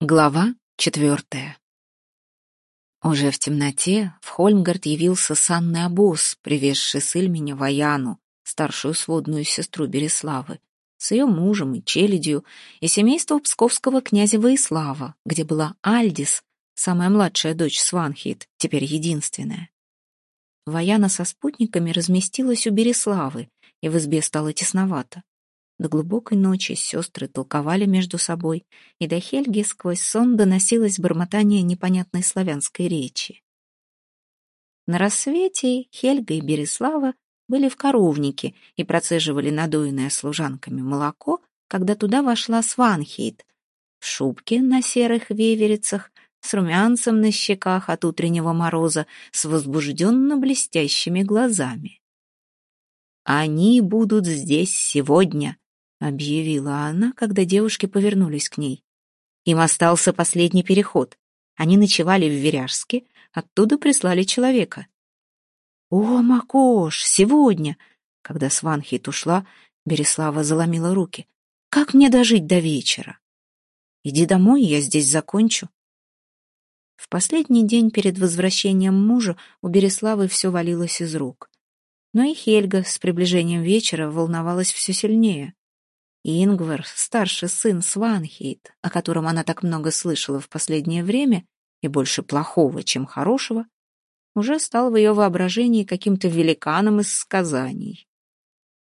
Глава четвертая. Уже в темноте в Хольмгард явился санный обоз, привезший с Ильменя Ваяну, старшую сводную сестру Береславы, с ее мужем и челядью, и семейство псковского князя Воислава, где была Альдис, самая младшая дочь Сванхит, теперь единственная. Ваяна со спутниками разместилась у Береславы, и в избе стало тесновато. До глубокой ночи сестры толковали между собой, и до Хельги сквозь сон доносилось бормотание непонятной славянской речи. На рассвете Хельга и Береслава были в коровнике и процеживали надоенное служанками молоко, когда туда вошла Сванхейт в шубке на серых веверицах, с румянцем на щеках от утреннего мороза, с возбужденно блестящими глазами. «Они будут здесь сегодня», — объявила она, когда девушки повернулись к ней. Им остался последний переход. Они ночевали в Веряжске, оттуда прислали человека. «О, Макош, сегодня!» Когда Сванхит ушла, Береслава заломила руки. «Как мне дожить до вечера?» «Иди домой, я здесь закончу». В последний день перед возвращением мужа у Береславы все валилось из рук. Но и Хельга с приближением вечера волновалась все сильнее. Ингвар, старший сын Сванхейт, о котором она так много слышала в последнее время, и больше плохого, чем хорошего, уже стал в ее воображении каким-то великаном из сказаний.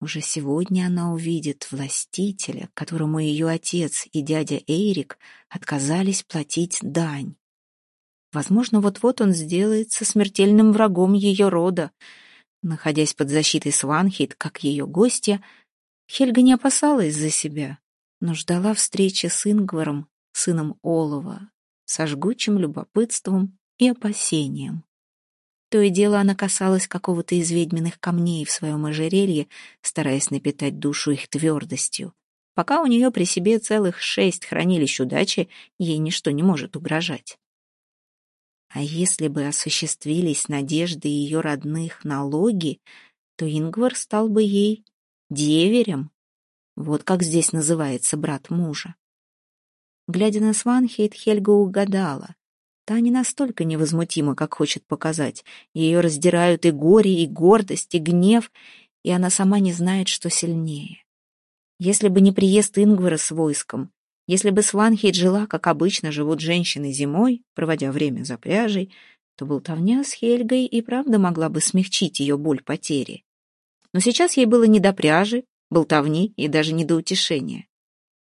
Уже сегодня она увидит властителя, которому ее отец и дядя Эйрик отказались платить дань. Возможно, вот-вот он сделается смертельным врагом ее рода. Находясь под защитой Сванхит, как ее гостья, Хельга не опасалась за себя, но ждала встречи с Ингваром, сыном Олова, со жгучим любопытством и опасением. То и дело она касалась какого-то из ведьминых камней в своем ожерелье, стараясь напитать душу их твердостью. Пока у нее при себе целых шесть хранилищ удачи, ей ничто не может угрожать. А если бы осуществились надежды ее родных налоги, то Ингвар стал бы ей Деверем? Вот как здесь называется брат мужа. Глядя на Сванхейт, Хельга угадала. Та не настолько невозмутима, как хочет показать. Ее раздирают и горе, и гордость, и гнев, и она сама не знает, что сильнее. Если бы не приезд Ингвара с войском, если бы Сванхейт жила, как обычно живут женщины зимой, проводя время за пряжей, то болтовня с Хельгой и правда могла бы смягчить ее боль потери. Но сейчас ей было не до пряжи, болтовни и даже не до утешения.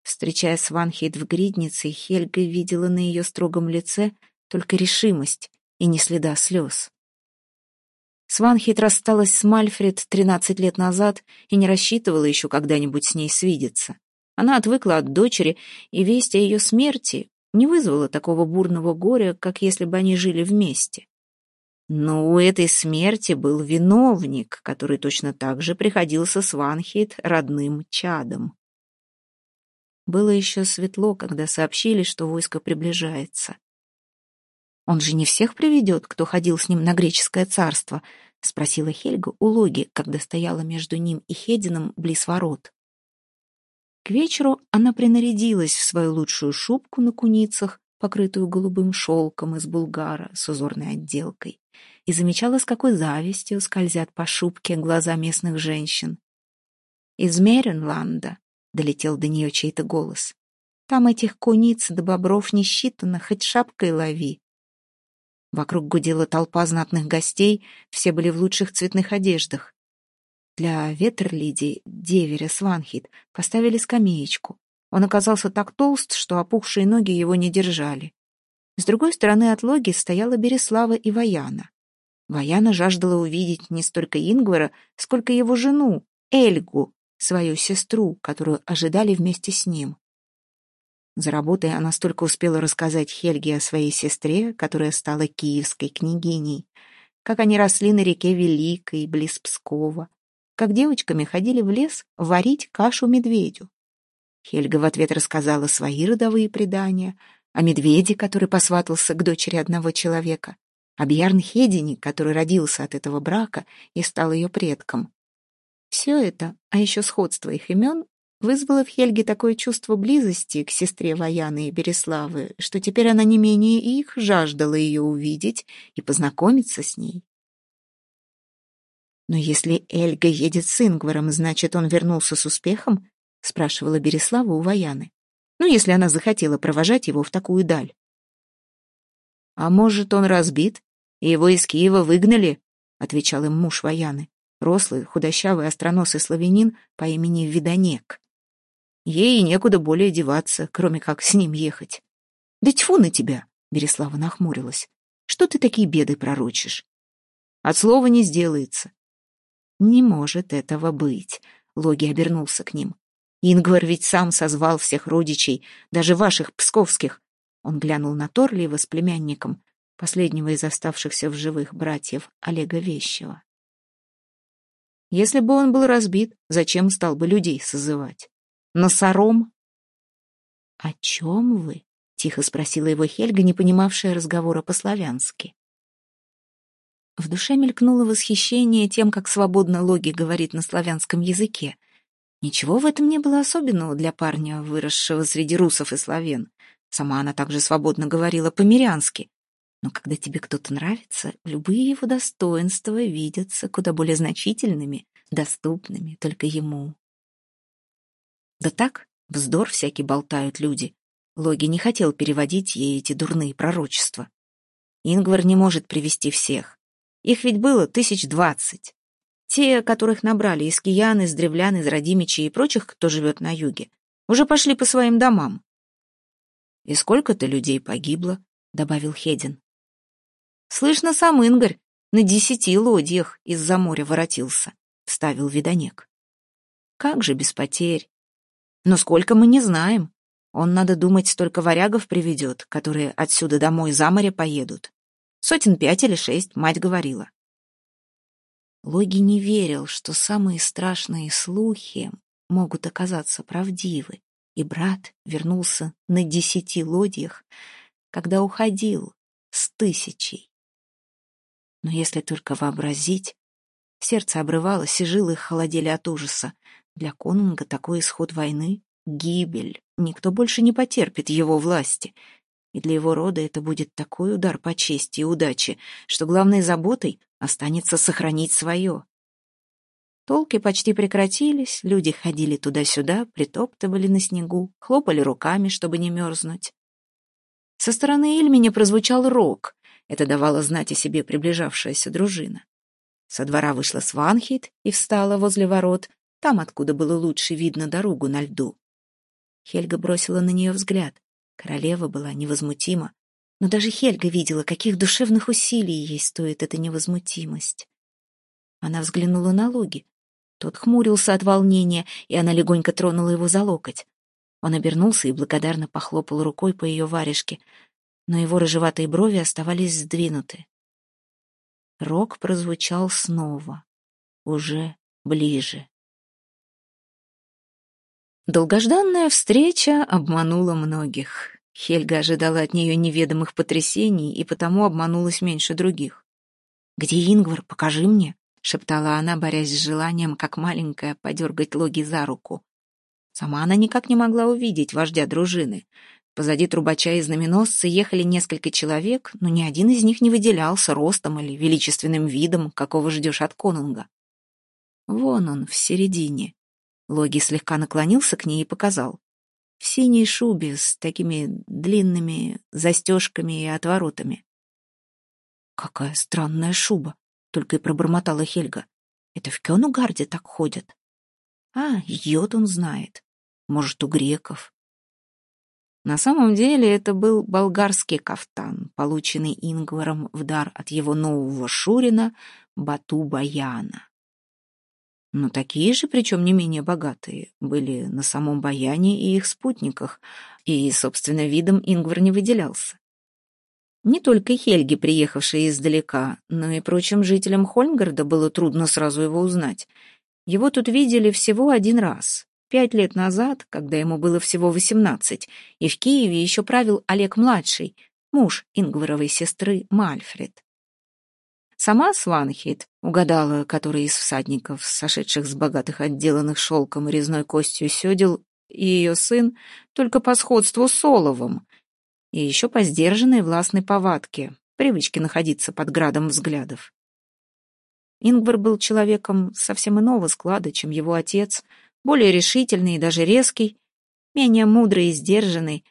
Встречая Сванхейд в гриднице, Хельга видела на ее строгом лице только решимость и не следа слез. Сванхейд рассталась с Мальфред 13 лет назад и не рассчитывала еще когда-нибудь с ней свидеться. Она отвыкла от дочери, и весть о ее смерти не вызвала такого бурного горя, как если бы они жили вместе. Но у этой смерти был виновник, который точно так же приходился с Ванхит родным чадом. Было еще светло, когда сообщили, что войско приближается. «Он же не всех приведет, кто ходил с ним на греческое царство?» — спросила Хельга у Логи, когда стояла между ним и Хедином близ ворот. К вечеру она принарядилась в свою лучшую шубку на куницах, покрытую голубым шелком из булгара с узорной отделкой, и замечала, с какой завистью скользят по шубке глаза местных женщин. «Из Меренланда», — долетел до нее чей-то голос, — «там этих куниц да бобров не считано, хоть шапкой лови». Вокруг гудела толпа знатных гостей, все были в лучших цветных одеждах. Для Ветерлиди, деверя Сванхит, поставили скамеечку. Он оказался так толст, что опухшие ноги его не держали. С другой стороны от логи стояла Береслава и Ваяна. Ваяна жаждала увидеть не столько Ингвара, сколько его жену, Эльгу, свою сестру, которую ожидали вместе с ним. За работой она столько успела рассказать Хельге о своей сестре, которая стала киевской княгиней, как они росли на реке Великой, близ Пскова, как девочками ходили в лес варить кашу медведю. Хельга в ответ рассказала свои родовые предания, о медведе, который посватался к дочери одного человека, о Бьярнхедине, который родился от этого брака и стал ее предком. Все это, а еще сходство их имен, вызвало в Хельге такое чувство близости к сестре Ваяны и Береславы, что теперь она не менее их жаждала ее увидеть и познакомиться с ней. «Но если Эльга едет с Ингваром, значит, он вернулся с успехом?» — спрашивала Береслава у Ваяны. «Ну, если она захотела провожать его в такую даль». «А может, он разбит, и его из Киева выгнали?» — отвечал им муж Ваяны, рослый, худощавый, остроносый славянин по имени Видонек. Ей некуда более деваться, кроме как с ним ехать. «Да тьфу на тебя!» — Береслава нахмурилась. «Что ты такие беды пророчишь?» «От слова не сделается. «Не может этого быть», — Логи обернулся к ним. «Ингвар ведь сам созвал всех родичей, даже ваших псковских». Он глянул на Торлиева с племянником, последнего из оставшихся в живых братьев Олега Вещева. Если бы он был разбит, зачем стал бы людей созывать? Носором? «О чем вы?» — тихо спросила его Хельга, не понимавшая разговора по-славянски. В душе мелькнуло восхищение тем, как свободно Логи говорит на славянском языке. Ничего в этом не было особенного для парня, выросшего среди русов и славян. Сама она также свободно говорила по-мирянски. Но когда тебе кто-то нравится, любые его достоинства видятся куда более значительными, доступными только ему. Да так, вздор всякий болтают люди. Логи не хотел переводить ей эти дурные пророчества. Ингвар не может привести всех. Их ведь было тысяч двадцать. Те, которых набрали из киян, из древлян, из родимичей и прочих, кто живет на юге, уже пошли по своим домам. «И сколько-то людей погибло», — добавил Хедин. «Слышно, сам Ингарь на десяти лодьях из-за моря воротился», — вставил Видонек. «Как же без потерь? Но сколько мы не знаем. Он, надо думать, столько варягов приведет, которые отсюда домой за море поедут. Сотен пять или шесть, мать говорила. Логи не верил, что самые страшные слухи могут оказаться правдивы, и брат вернулся на десяти лодьях, когда уходил с тысячей. Но если только вообразить, сердце обрывалось, и жилы холодели от ужаса. Для конунга такой исход войны — гибель. Никто больше не потерпит его власти — и для его рода это будет такой удар по чести и удаче, что главной заботой останется сохранить свое. Толки почти прекратились, люди ходили туда-сюда, притоптывали на снегу, хлопали руками, чтобы не мерзнуть. Со стороны Ильменя прозвучал рог, это давало знать о себе приближавшаяся дружина. Со двора вышла Сванхит и встала возле ворот, там, откуда было лучше видно дорогу на льду. Хельга бросила на нее взгляд. Королева была невозмутима, но даже Хельга видела, каких душевных усилий ей стоит эта невозмутимость. Она взглянула на Логи. Тот хмурился от волнения, и она легонько тронула его за локоть. Он обернулся и благодарно похлопал рукой по ее варежке, но его рыжеватые брови оставались сдвинуты. Рок прозвучал снова, уже ближе. Долгожданная встреча обманула многих. Хельга ожидала от нее неведомых потрясений и потому обманулась меньше других. «Где Ингвар? Покажи мне», — шептала она, борясь с желанием, как маленькая, подергать Логи за руку. Сама она никак не могла увидеть вождя дружины. Позади трубача и знаменосца ехали несколько человек, но ни один из них не выделялся ростом или величественным видом, какого ждешь от конунга. Вон он, в середине, Логи слегка наклонился к ней и показал. В синей шубе с такими длинными застежками и отворотами. «Какая странная шуба!» — только и пробормотала Хельга. «Это в Кёнугарде так ходят?» «А, йод он знает. Может, у греков». На самом деле это был болгарский кафтан, полученный Ингваром в дар от его нового шурина Бату-Баяна. Но такие же, причем не менее богатые, были на самом Баяне и их спутниках, и, собственно, видом Ингвар не выделялся. Не только Хельге, приехавшей издалека, но и прочим жителям Хольмгарда было трудно сразу его узнать. Его тут видели всего один раз, пять лет назад, когда ему было всего восемнадцать, и в Киеве еще правил Олег-младший, муж Ингваровой сестры Мальфред. Сама Сванхейт угадала, который из всадников, сошедших с богатых отделанных шелком и резной костью седел, и ее сын только по сходству с Оловом, и еще по сдержанной властной повадке, привычке находиться под градом взглядов. Ингвар был человеком совсем иного склада, чем его отец, более решительный и даже резкий, менее мудрый и сдержанный,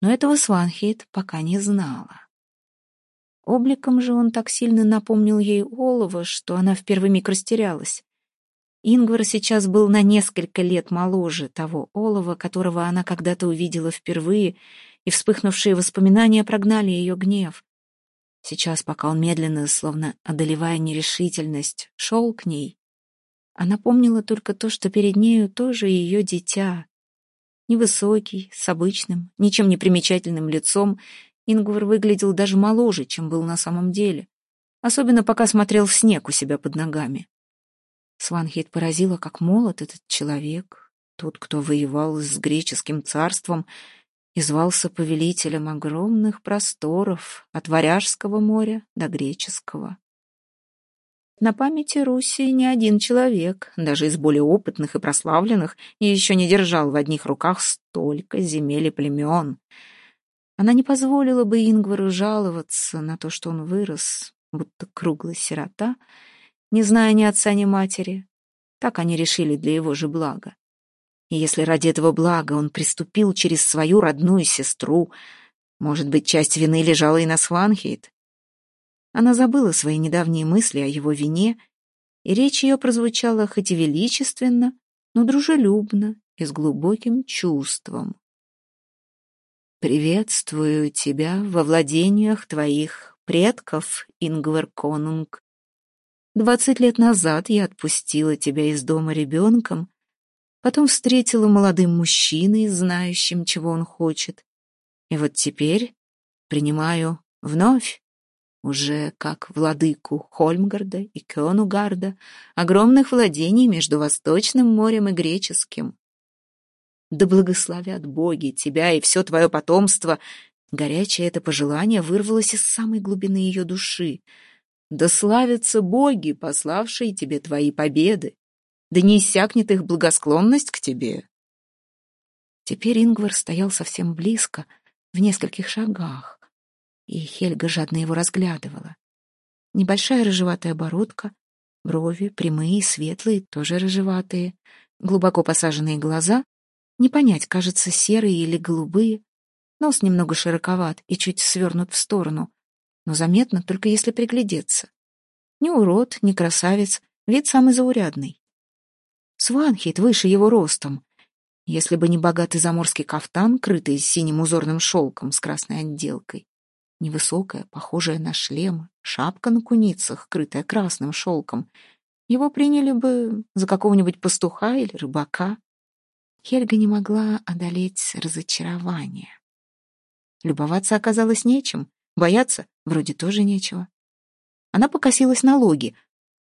но этого Сванхейт пока не знала. Обликом же он так сильно напомнил ей Олова, что она в первый миг растерялась. Ингвар сейчас был на несколько лет моложе того Олова, которого она когда-то увидела впервые, и вспыхнувшие воспоминания прогнали ее гнев. Сейчас, пока он медленно, словно одолевая нерешительность, шел к ней, она помнила только то, что перед нею тоже ее дитя. Невысокий, с обычным, ничем не примечательным лицом Ингвар выглядел даже моложе, чем был на самом деле, особенно пока смотрел в снег у себя под ногами. Сванхейт поразила, как молод этот человек, тот, кто воевал с греческим царством и звался повелителем огромных просторов от Варяжского моря до Греческого. На памяти Руси ни один человек, даже из более опытных и прославленных, еще не держал в одних руках столько земель и племен — она не позволила бы Ингвару жаловаться на то, что он вырос, будто круглый сирота, не зная ни отца, ни матери. Так они решили для его же блага. И если ради этого блага он приступил через свою родную сестру, может быть, часть вины лежала и на Сванхейт. Она забыла свои недавние мысли о его вине, и речь ее прозвучала хоть и величественно, но дружелюбно и с глубоким чувством. «Приветствую тебя во владениях твоих предков, Ингвар Конунг. Двадцать лет назад я отпустила тебя из дома ребенком, потом встретила молодым мужчиной, знающим, чего он хочет. И вот теперь принимаю вновь, уже как владыку Хольмгарда и Кёнугарда, огромных владений между Восточным морем и Греческим. Да благословят боги тебя и все твое потомство. Горячее это пожелание вырвалось из самой глубины ее души. Да славятся боги, пославшие тебе твои победы. Да не иссякнет их благосклонность к тебе. Теперь Ингвар стоял совсем близко, в нескольких шагах, и Хельга жадно его разглядывала. Небольшая рыжеватая бородка, брови прямые, светлые, тоже рыжеватые, глубоко посаженные глаза не понять, кажется, серые или голубые. Нос немного широковат и чуть свернут в сторону, но заметно только если приглядеться. Ни урод, ни красавец, вид самый заурядный. Сванхит выше его ростом. Если бы не богатый заморский кафтан, крытый синим узорным шелком с красной отделкой. Невысокая, похожая на шлем, шапка на куницах, крытая красным шелком. Его приняли бы за какого-нибудь пастуха или рыбака. Хельга не могла одолеть разочарование. Любоваться оказалось нечем, бояться вроде тоже нечего. Она покосилась на логи.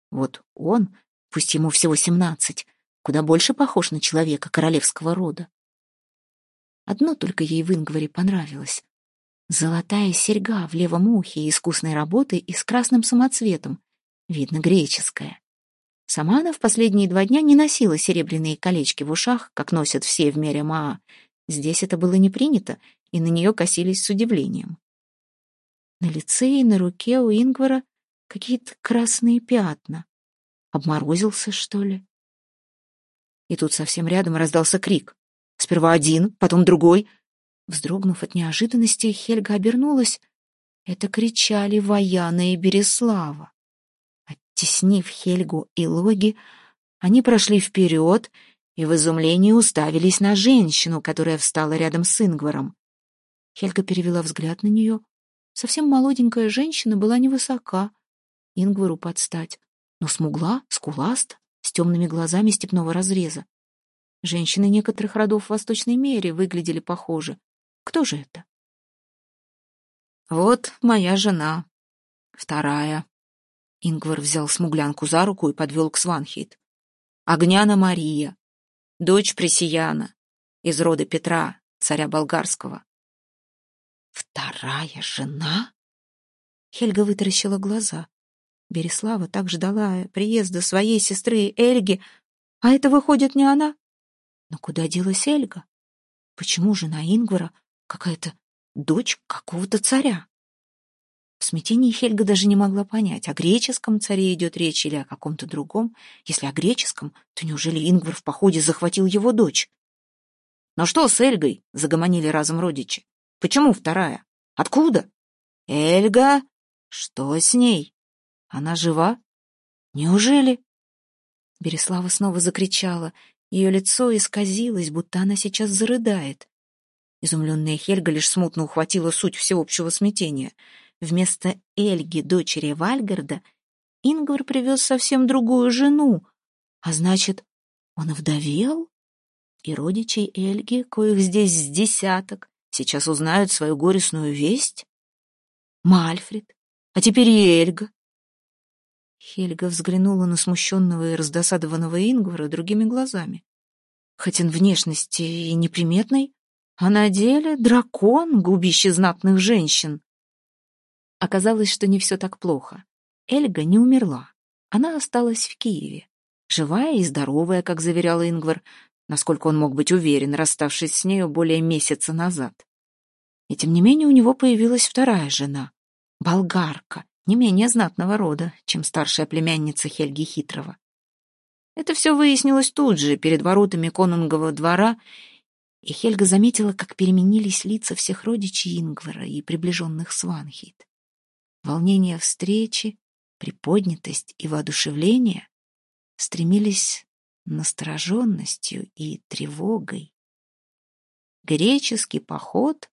Вот он, пусть ему всего семнадцать, куда больше похож на человека королевского рода. Одно только ей в Ингваре понравилось. Золотая серьга в левом ухе искусной работы и с красным самоцветом. Видно, греческая. Сама она в последние два дня не носила серебряные колечки в ушах, как носят все в мире Маа. Здесь это было не принято, и на нее косились с удивлением. На лице и на руке у Ингвара какие-то красные пятна. Обморозился, что ли? И тут совсем рядом раздался крик. Сперва один, потом другой. Вздрогнув от неожиданности, Хельга обернулась. Это кричали Ваяна и Береслава. Оттеснив Хельгу и Логи, они прошли вперед и в изумлении уставились на женщину, которая встала рядом с Ингваром. Хельга перевела взгляд на нее. Совсем молоденькая женщина была невысока, Ингвару подстать, но смугла, скуласта, с темными глазами степного разреза. Женщины некоторых родов в Восточной Мере выглядели похоже. Кто же это? «Вот моя жена, вторая», Ингвар взял смуглянку за руку и подвел к Сванхейт. Огняна Мария, дочь Пресияна, из рода Петра, царя болгарского. Вторая жена? Хельга вытаращила глаза. Береслава так ждала приезда своей сестры Эльги, а это, выходит, не она. Но куда делась Эльга? Почему жена Ингвара какая-то дочь какого-то царя? В смятении Хельга даже не могла понять, о греческом царе идет речь или о каком-то другом. Если о греческом, то неужели Ингвар в походе захватил его дочь? «Но что с Эльгой?» — загомонили разом родичи. «Почему вторая? Откуда?» «Эльга? Что с ней? Она жива? Неужели?» Береслава снова закричала. Ее лицо исказилось, будто она сейчас зарыдает. Изумленная Хельга лишь смутно ухватила суть всеобщего смятения — Вместо Эльги, дочери Вальгарда, Ингвар привез совсем другую жену, а значит, он вдовел? И родичей Эльги, коих здесь с десяток, сейчас узнают свою горестную весть? Мальфред, а теперь и Эльга. Хельга взглянула на смущенного и раздосадованного Ингвара другими глазами. Хоть он внешности и неприметный, а на деле дракон, губящий знатных женщин. Оказалось, что не все так плохо. Эльга не умерла. Она осталась в Киеве. Живая и здоровая, как заверял Ингвар, насколько он мог быть уверен, расставшись с нею более месяца назад. И тем не менее у него появилась вторая жена, болгарка, не менее знатного рода, чем старшая племянница Хельги Хитрого. Это все выяснилось тут же, перед воротами конунгового двора, и Хельга заметила, как переменились лица всех родичей Ингвара и приближенных Сванхит. Волнение встречи, приподнятость и воодушевление стремились настороженностью и тревогой. Греческий поход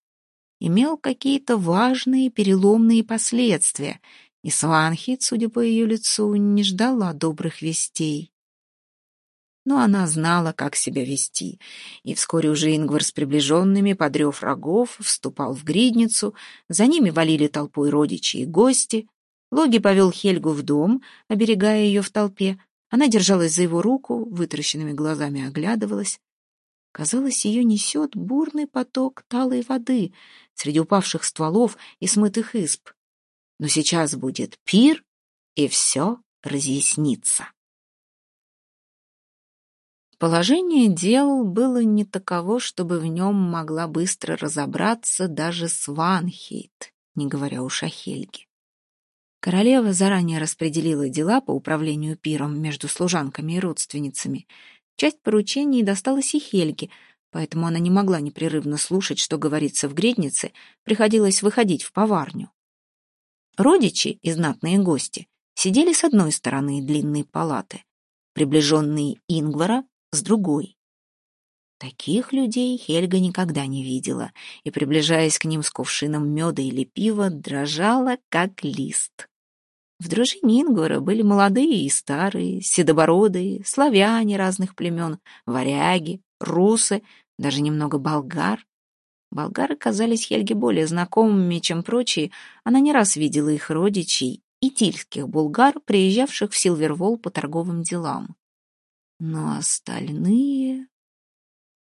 имел какие-то важные переломные последствия, и Сванхит, судя по ее лицу, не ждала добрых вестей но она знала, как себя вести, и вскоре уже Ингвар с приближенными, подрев рогов, вступал в гридницу, за ними валили толпой родичи и гости. Логи повел Хельгу в дом, оберегая ее в толпе. Она держалась за его руку, вытаращенными глазами оглядывалась. Казалось, ее несет бурный поток талой воды среди упавших стволов и смытых исп. Но сейчас будет пир, и все разъяснится. Положение дел было не таково, чтобы в нем могла быстро разобраться даже Сванхейт, не говоря уж о Хельге. Королева заранее распределила дела по управлению пиром между служанками и родственницами. Часть поручений досталась и Хельге, поэтому она не могла непрерывно слушать, что говорится в греднице, приходилось выходить в поварню. Родичи и знатные гости сидели с одной стороны длинной палаты, приближенные Ингвара с другой. Таких людей Хельга никогда не видела, и, приближаясь к ним с кувшином меда или пива, дрожала, как лист. В дружине Ингвара были молодые и старые, седобородые, славяне разных племен, варяги, русы, даже немного болгар. Болгары казались Хельге более знакомыми, чем прочие, она не раз видела их родичей, и тильских булгар, приезжавших в Силвервол по торговым делам. Но остальные...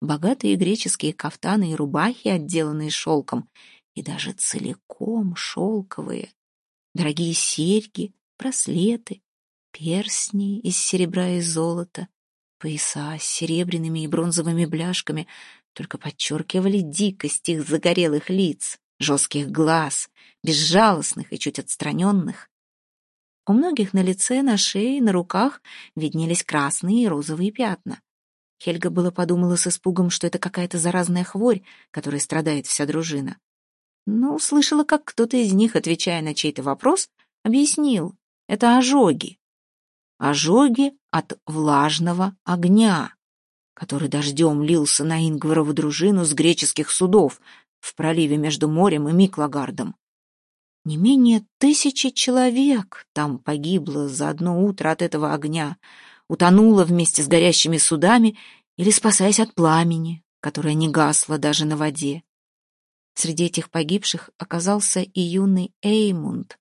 Богатые греческие кафтаны и рубахи, отделанные шелком, и даже целиком шелковые. Дорогие серьги, браслеты, перстни из серебра и золота, пояса с серебряными и бронзовыми бляшками только подчеркивали дикость их загорелых лиц, жестких глаз, безжалостных и чуть отстраненных. У многих на лице, на шее, на руках виднелись красные и розовые пятна. Хельга было подумала с испугом, что это какая-то заразная хворь, которой страдает вся дружина. Но услышала, как кто-то из них, отвечая на чей-то вопрос, объяснил — это ожоги. Ожоги от влажного огня, который дождем лился на Ингварову дружину с греческих судов в проливе между морем и Миклагардом. Не менее тысячи человек там погибло за одно утро от этого огня, утонуло вместе с горящими судами или спасаясь от пламени, которое не гасло даже на воде. Среди этих погибших оказался и юный Эймунд,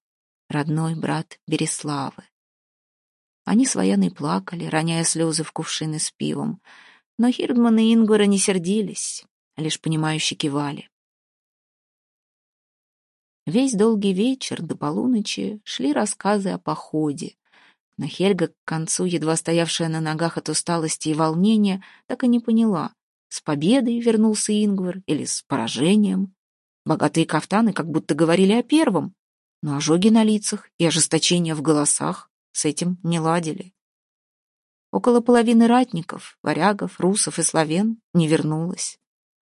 родной брат Береславы. Они с военной плакали, роняя слезы в кувшины с пивом, но Хирдман и Ингвара не сердились, лишь понимающе кивали. Весь долгий вечер до полуночи шли рассказы о походе. Но Хельга, к концу, едва стоявшая на ногах от усталости и волнения, так и не поняла, с победой вернулся Ингвар или с поражением. Богатые кафтаны как будто говорили о первом, но ожоги на лицах и ожесточение в голосах с этим не ладили. Около половины ратников, варягов, русов и славян не вернулось.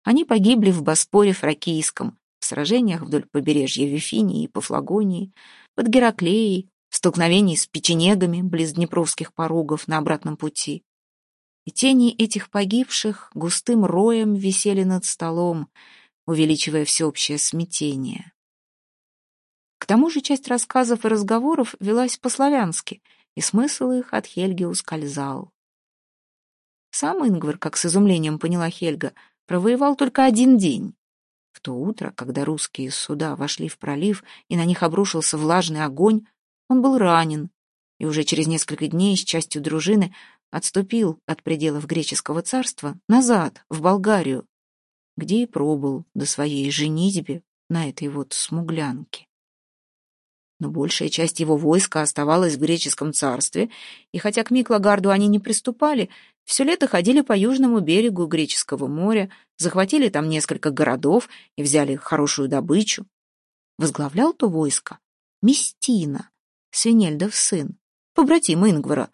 Они погибли в Боспоре Фракийском, в сражениях вдоль побережья Вифинии и Пафлагонии, под Гераклеей, в столкновении с печенегами близ Днепровских порогов на обратном пути. И тени этих погибших густым роем висели над столом, увеличивая всеобщее смятение. К тому же часть рассказов и разговоров велась по-славянски, и смысл их от Хельги ускользал. Сам Ингвар, как с изумлением поняла Хельга, провоевал только один день. В то утро, когда русские суда вошли в пролив и на них обрушился влажный огонь, он был ранен, и уже через несколько дней с частью дружины отступил от пределов греческого царства назад, в Болгарию, где и пробыл до своей женитьбе на этой вот смуглянке. Но большая часть его войска оставалась в греческом царстве, и хотя к Миклагарду они не приступали, все лето ходили по южному берегу Греческого моря, захватили там несколько городов и взяли хорошую добычу. Возглавлял то войско Местина, Свинельдов сын, побратим Ингвара,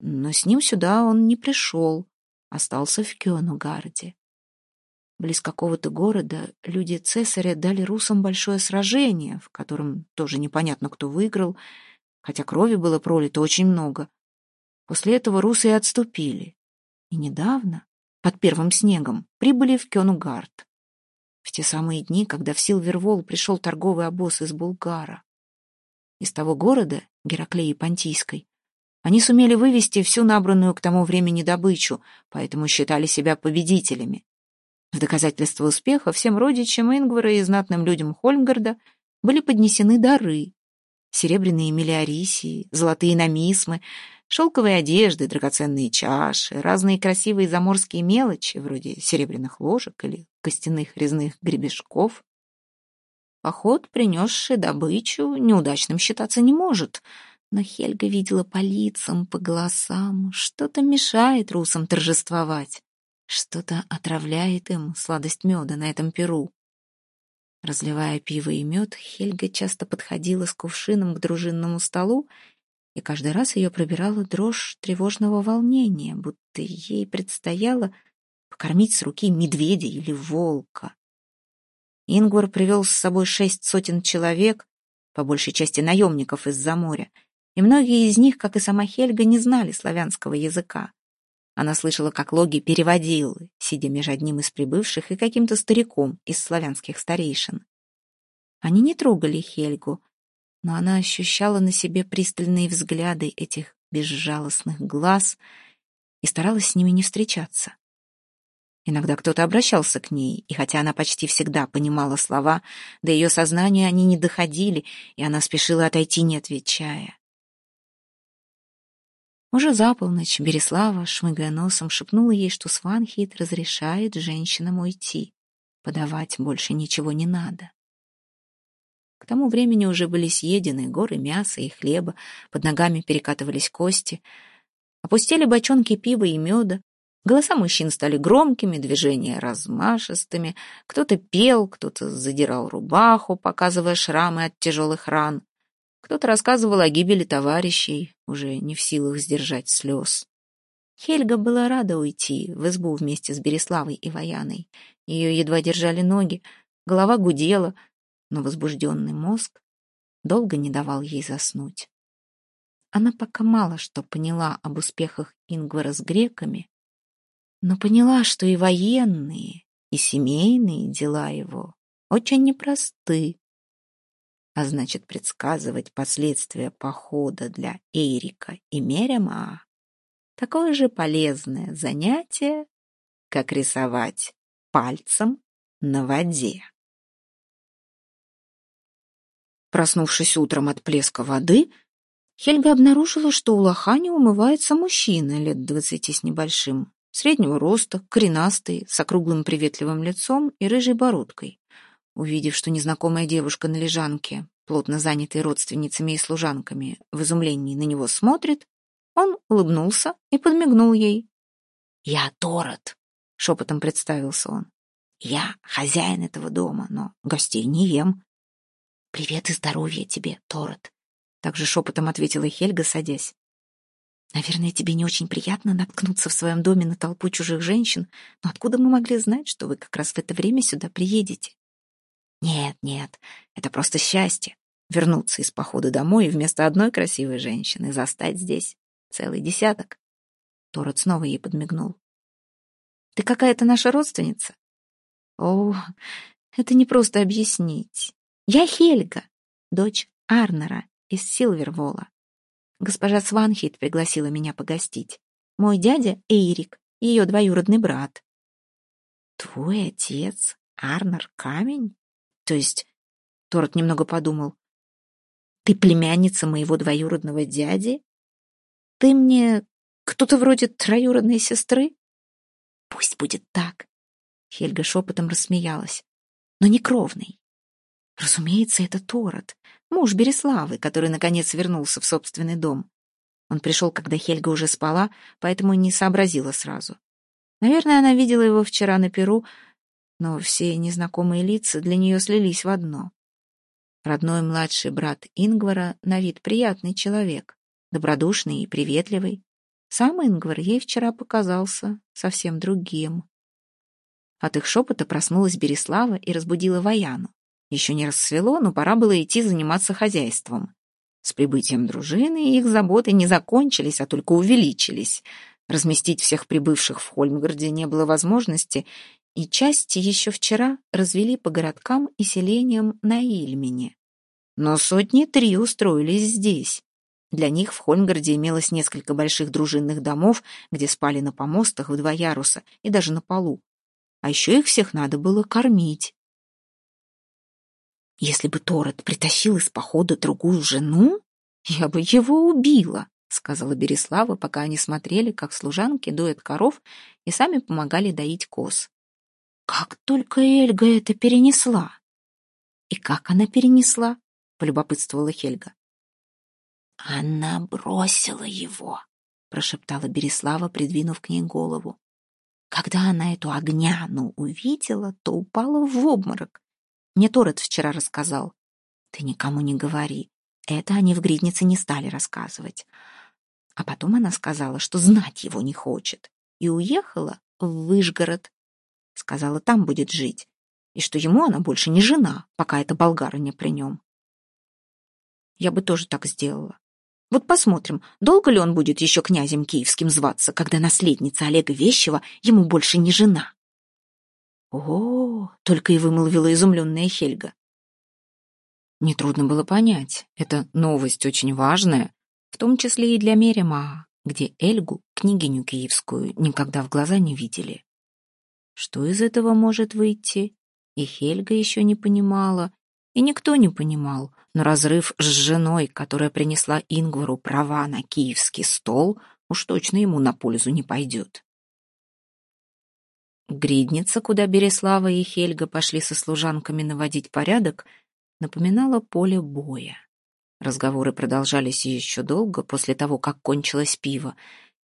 но с ним сюда он не пришел, остался в Кёнугарде. Близ какого-то города люди цесаря дали русам большое сражение, в котором тоже непонятно, кто выиграл, хотя крови было пролито очень много. После этого русы и отступили. И недавно, под первым снегом, прибыли в Кёнугард. В те самые дни, когда в Силвервол пришел торговый обоз из Булгара. Из того города, Гераклеи Понтийской, они сумели вывести всю набранную к тому времени добычу, поэтому считали себя победителями. В доказательство успеха всем родичам Ингвара и знатным людям Хольмгарда были поднесены дары. Серебряные мелиорисии, золотые намисмы, шелковые одежды, драгоценные чаши, разные красивые заморские мелочи, вроде серебряных ложек или костяных резных гребешков. Поход, принесший добычу, неудачным считаться не может, но Хельга видела по лицам, по голосам, что-то мешает русам торжествовать. Что-то отравляет им сладость меда на этом перу. Разливая пиво и мед, Хельга часто подходила с кувшином к дружинному столу, и каждый раз ее пробирала дрожь тревожного волнения, будто ей предстояло покормить с руки медведя или волка. Ингвар привел с собой шесть сотен человек, по большей части наемников из-за моря, и многие из них, как и сама Хельга, не знали славянского языка. Она слышала, как Логи переводил, сидя между одним из прибывших и каким-то стариком из славянских старейшин. Они не трогали Хельгу, но она ощущала на себе пристальные взгляды этих безжалостных глаз и старалась с ними не встречаться. Иногда кто-то обращался к ней, и хотя она почти всегда понимала слова, до ее сознания они не доходили, и она спешила отойти, не отвечая. Уже за полночь Береслава, шмыгая носом, шепнула ей, что Сванхит разрешает женщинам уйти. Подавать больше ничего не надо. К тому времени уже были съедены горы мяса и хлеба, под ногами перекатывались кости. Опустили бочонки пива и меда. Голоса мужчин стали громкими, движения размашистыми. Кто-то пел, кто-то задирал рубаху, показывая шрамы от тяжелых ран. Кто-то рассказывал о гибели товарищей, уже не в силах сдержать слез. Хельга была рада уйти в избу вместе с Береславой и Ваяной. Ее едва держали ноги, голова гудела, но возбужденный мозг долго не давал ей заснуть. Она пока мало что поняла об успехах Ингвара с греками, но поняла, что и военные, и семейные дела его очень непросты а значит предсказывать последствия похода для Эрика и Мерема такое же полезное занятие, как рисовать пальцем на воде. Проснувшись утром от плеска воды, Хельга обнаружила, что у лохани умывается мужчина лет двадцати с небольшим, среднего роста, коренастый, с округлым приветливым лицом и рыжей бородкой. Увидев, что незнакомая девушка на лежанке, плотно занятая родственницами и служанками, в изумлении на него смотрит, он улыбнулся и подмигнул ей. «Я Торот», — шепотом представился он. «Я хозяин этого дома, но гостей не ем». «Привет и здоровья тебе, Торот», — также шепотом ответила Хельга, садясь. Наверное, тебе не очень приятно наткнуться в своем доме на толпу чужих женщин, но откуда мы могли знать, что вы как раз в это время сюда приедете? Нет, нет, это просто счастье. Вернуться из похода домой и вместо одной красивой женщины застать здесь целый десяток. Торот снова ей подмигнул. Ты какая-то наша родственница? О, это не просто объяснить. Я Хельга, дочь Арнера из Силвервола. Госпожа Сванхит пригласила меня погостить. Мой дядя Эйрик, ее двоюродный брат. Твой отец Арнер Камень? То есть, Торт немного подумал. Ты племянница моего двоюродного дяди? Ты мне кто-то вроде троюродной сестры? Пусть будет так. Хельга шепотом рассмеялась. Но не кровный. Разумеется, это Торот, муж Береславы, который, наконец, вернулся в собственный дом. Он пришел, когда Хельга уже спала, поэтому не сообразила сразу. Наверное, она видела его вчера на Перу, но все незнакомые лица для нее слились в одно. Родной младший брат Ингвара на вид приятный человек, добродушный и приветливый. Сам Ингвар ей вчера показался совсем другим. От их шепота проснулась Береслава и разбудила Ваяну. Еще не рассвело, но пора было идти заниматься хозяйством. С прибытием дружины их заботы не закончились, а только увеличились. Разместить всех прибывших в Хольмгарде не было возможности, и часть еще вчера развели по городкам и селениям на Ильмине. Но сотни три устроились здесь. Для них в Хольмгарде имелось несколько больших дружинных домов, где спали на помостах в два яруса и даже на полу. А еще их всех надо было кормить. Если бы Торет притащил из похода другую жену, я бы его убила, сказала Береслава, пока они смотрели, как служанки доят коров и сами помогали доить коз. Как только Эльга это перенесла! И как она перенесла? полюбопытствовала Хельга. Она бросила его, прошептала Береслава, придвинув к ней голову. Когда она эту огняну увидела, то упала в обморок. Мне Торет вчера рассказал. Ты никому не говори. Это они в гриднице не стали рассказывать. А потом она сказала, что знать его не хочет. И уехала в Выжгород. Сказала, там будет жить. И что ему она больше не жена, пока эта болгарыня при нем. Я бы тоже так сделала. Вот посмотрим, долго ли он будет еще князем киевским зваться, когда наследница Олега Вещева ему больше не жена. О, только и вымолвила изумленная Хельга. Нетрудно было понять, это новость очень важная, в том числе и для Мерема, где Эльгу, княгиню киевскую, никогда в глаза не видели. Что из этого может выйти? И Хельга еще не понимала, и никто не понимал, но разрыв с женой, которая принесла Ингвару права на киевский стол, уж точно ему на пользу не пойдет. Гридница, куда Береслава и Хельга пошли со служанками наводить порядок, напоминала поле боя. Разговоры продолжались еще долго после того, как кончилось пиво,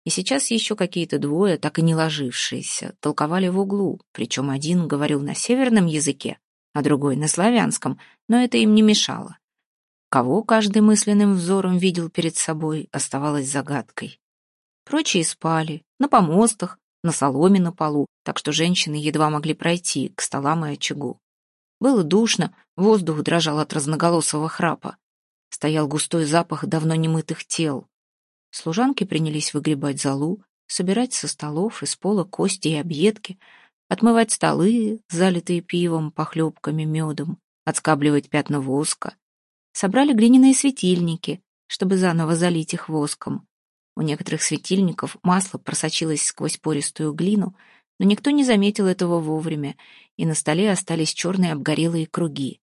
и сейчас еще какие-то двое, так и не ложившиеся, толковали в углу, причем один говорил на северном языке, а другой на славянском, но это им не мешало. Кого каждый мысленным взором видел перед собой, оставалось загадкой. Прочие спали, на помостах, на соломе на полу, так что женщины едва могли пройти к столам и очагу. Было душно, воздух дрожал от разноголосого храпа. Стоял густой запах давно немытых тел. Служанки принялись выгребать золу, собирать со столов из пола кости и объедки, отмывать столы, залитые пивом, похлебками, медом, отскабливать пятна воска. Собрали глиняные светильники, чтобы заново залить их воском. У некоторых светильников масло просочилось сквозь пористую глину, но никто не заметил этого вовремя, и на столе остались черные обгорелые круги.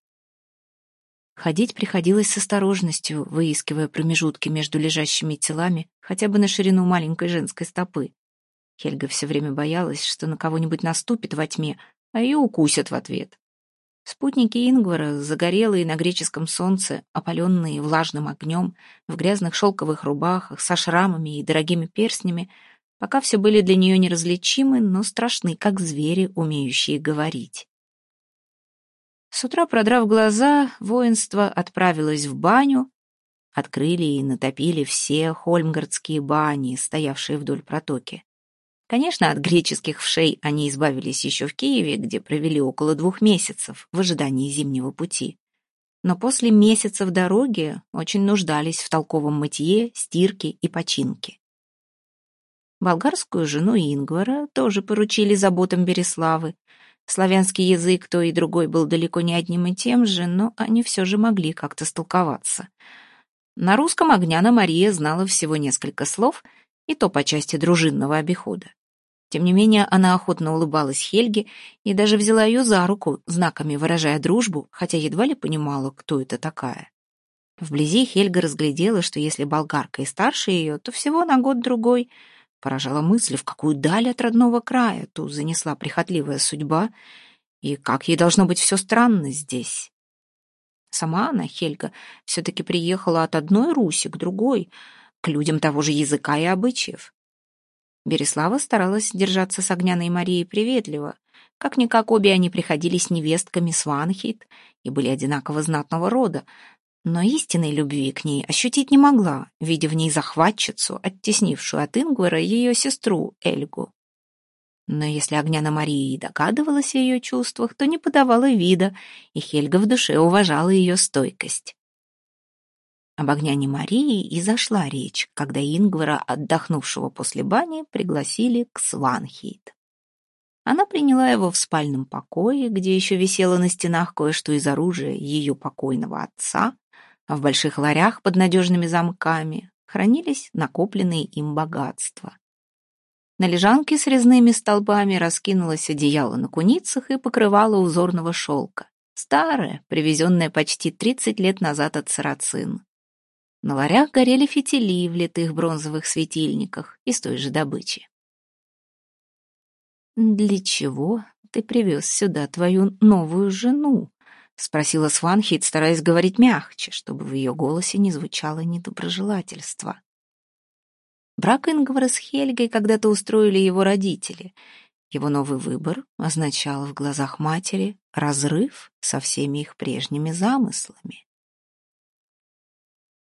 Ходить приходилось с осторожностью, выискивая промежутки между лежащими телами хотя бы на ширину маленькой женской стопы. Хельга все время боялась, что на кого-нибудь наступит во тьме, а ее укусят в ответ. Спутники Ингвара, загорелые на греческом солнце, опаленные влажным огнем, в грязных шелковых рубахах, со шрамами и дорогими перстнями, пока все были для нее неразличимы, но страшны, как звери, умеющие говорить. С утра, продрав глаза, воинство отправилось в баню, открыли и натопили все хольмгардские бани, стоявшие вдоль протоки. Конечно, от греческих вшей они избавились еще в Киеве, где провели около двух месяцев в ожидании зимнего пути. Но после месяцев дороги очень нуждались в толковом мытье, стирке и починке. Болгарскую жену Ингвара тоже поручили заботам Береславы. Славянский язык то и другой был далеко не одним и тем же, но они все же могли как-то столковаться. На русском Огняна Мария знала всего несколько слов, и то по части дружинного обихода. Тем не менее, она охотно улыбалась Хельге и даже взяла ее за руку, знаками выражая дружбу, хотя едва ли понимала, кто это такая. Вблизи Хельга разглядела, что если болгарка и старше ее, то всего на год-другой. Поражала мысль, в какую даль от родного края ту занесла прихотливая судьба, и как ей должно быть все странно здесь. Сама она, Хельга, все-таки приехала от одной Руси к другой, к людям того же языка и обычаев. Береслава старалась держаться с Огняной Марией приветливо. Как-никак обе они приходились невестками Сванхит и были одинаково знатного рода, но истинной любви к ней ощутить не могла, видя в ней захватчицу, оттеснившую от Ингвара ее сестру Эльгу. Но если Огняна Мария догадывалась о ее чувствах, то не подавала вида, и Хельга в душе уважала ее стойкость. Об огняне Марии и зашла речь, когда Ингвара, отдохнувшего после бани, пригласили к Сванхейт. Она приняла его в спальном покое, где еще висело на стенах кое-что из оружия ее покойного отца, а в больших ларях под надежными замками хранились накопленные им богатства. На лежанке с резными столбами раскинулось одеяло на куницах и покрывало узорного шелка, старое, привезенное почти 30 лет назад от сарацин. На ларях горели фитили в литых бронзовых светильниках из той же добычи. «Для чего ты привез сюда твою новую жену?» — спросила Сванхит, стараясь говорить мягче, чтобы в ее голосе не звучало недоброжелательство. Брак Ингвара с Хельгой когда-то устроили его родители. Его новый выбор означал в глазах матери разрыв со всеми их прежними замыслами.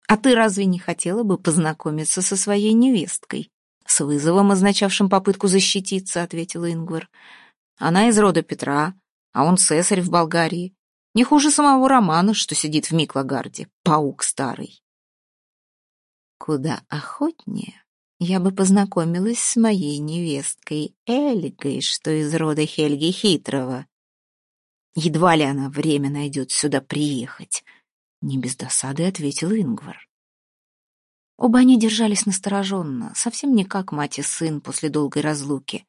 «А ты разве не хотела бы познакомиться со своей невесткой?» «С вызовом, означавшим попытку защититься», — ответил Ингвар. «Она из рода Петра, а он цесарь в Болгарии. Не хуже самого Романа, что сидит в Миклагарде, паук старый». «Куда охотнее я бы познакомилась с моей невесткой Эльгой, что из рода Хельги Хитрого. Едва ли она время найдет сюда приехать». Не без досады ответил Ингвар. Оба они держались настороженно, совсем не как мать и сын после долгой разлуки.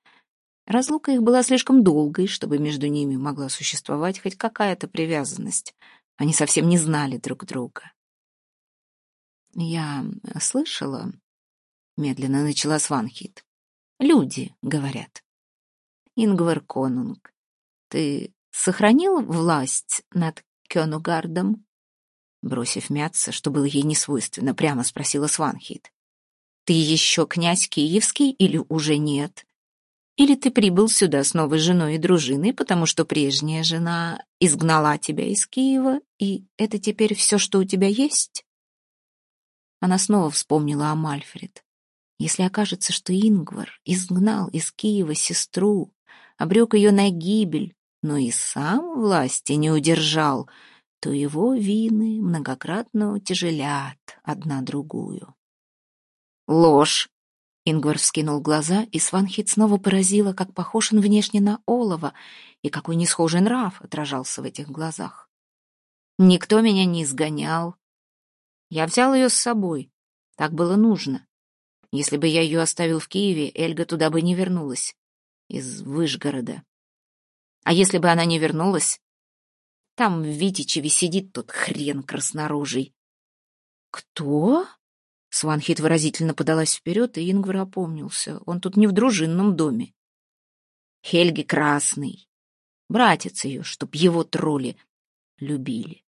Разлука их была слишком долгой, чтобы между ними могла существовать хоть какая-то привязанность. Они совсем не знали друг друга. «Я слышала», — медленно начала Сванхит. «Люди, говорят. Ингвар Конунг, ты сохранил власть над Кёнугардом?» Бросив мяться, что было ей несвойственно, прямо спросила Сванхит. «Ты еще князь Киевский или уже нет? Или ты прибыл сюда с новой женой и дружиной, потому что прежняя жена изгнала тебя из Киева, и это теперь все, что у тебя есть?» Она снова вспомнила о Мальфред. Если окажется, что Ингвар изгнал из Киева сестру, обрек ее на гибель, но и сам власти не удержал — то его вины многократно утяжелят одна другую. «Ложь!» Ингвар вскинул глаза, и Сванхит снова поразила, как похож он внешне на олова, и какой несхожий нрав отражался в этих глазах. «Никто меня не изгонял. Я взял ее с собой. Так было нужно. Если бы я ее оставил в Киеве, Эльга туда бы не вернулась. Из Выжгорода. А если бы она не вернулась, там в Витичеве сидит тот хрен краснорожий. «Кто?» Сванхит выразительно подалась вперед, и Ингвар опомнился. Он тут не в дружинном доме. Хельги Красный. Братец ее, чтоб его тролли. любили.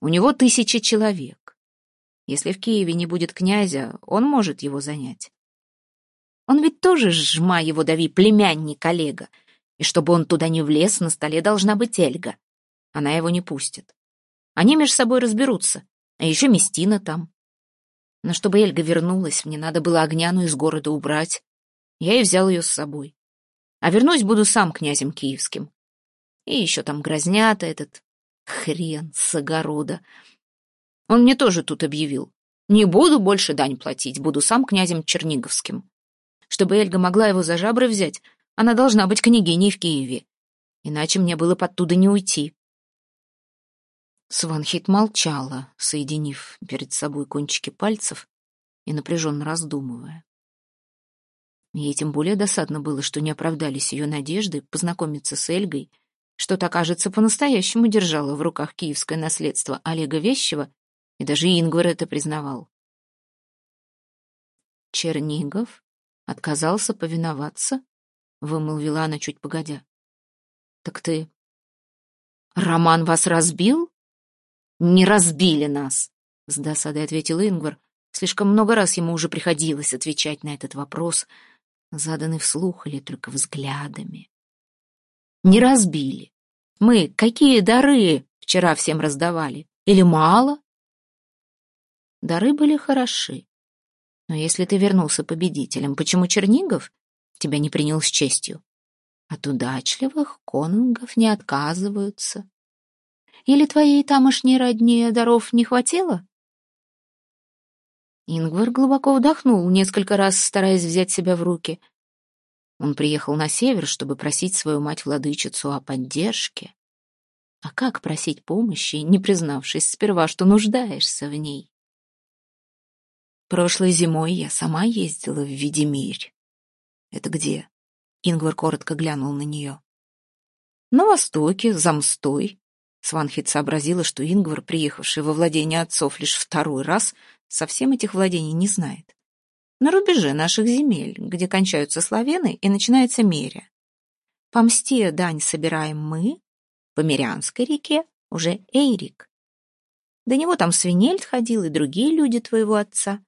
У него тысячи человек. Если в Киеве не будет князя, он может его занять. Он ведь тоже, жма его дави, племянник Олега. И чтобы он туда не влез, на столе должна быть Эльга. Она его не пустит. Они между собой разберутся. А еще Местина там. Но чтобы Эльга вернулась, мне надо было Огняну из города убрать. Я и взял ее с собой. А вернусь буду сам князем киевским. И еще там грознята этот хрен с огорода. Он мне тоже тут объявил. Не буду больше дань платить, буду сам князем Черниговским. Чтобы Эльга могла его за жабры взять, она должна быть княгиней в Киеве. Иначе мне было подтуда не уйти. Сванхит молчала, соединив перед собой кончики пальцев и напряженно раздумывая. Ей тем более досадно было, что не оправдались ее надежды познакомиться с Эльгой, что та, кажется, по-настоящему держала в руках киевское наследство Олега Вещева, и даже Ингвар это признавал. Чернигов отказался повиноваться, вымолвила она чуть погодя. Так ты... Роман вас разбил? Не разбили нас, с досадой ответил Ингвар. Слишком много раз ему уже приходилось отвечать на этот вопрос, заданный вслух или только взглядами. Не разбили. Мы какие дары вчера всем раздавали? Или мало? Дары были хороши. Но если ты вернулся победителем, почему Чернигов тебя не принял с честью? От удачливых конунгов не отказываются. Или твоей тамошней родне даров не хватило? Ингвар глубоко вдохнул, несколько раз стараясь взять себя в руки. Он приехал на север, чтобы просить свою мать-владычицу о поддержке. А как просить помощи, не признавшись сперва, что нуждаешься в ней? Прошлой зимой я сама ездила в Видимирь. Это где? Ингвар коротко глянул на нее. На востоке, за Мстой. Сванхит сообразила, что Ингвар, приехавший во владение отцов лишь второй раз, совсем этих владений не знает. На рубеже наших земель, где кончаются славяны и начинается Меря. По Мсте дань собираем мы, по Мирянской реке уже Эйрик. До него там Свинельд ходил и другие люди твоего отца.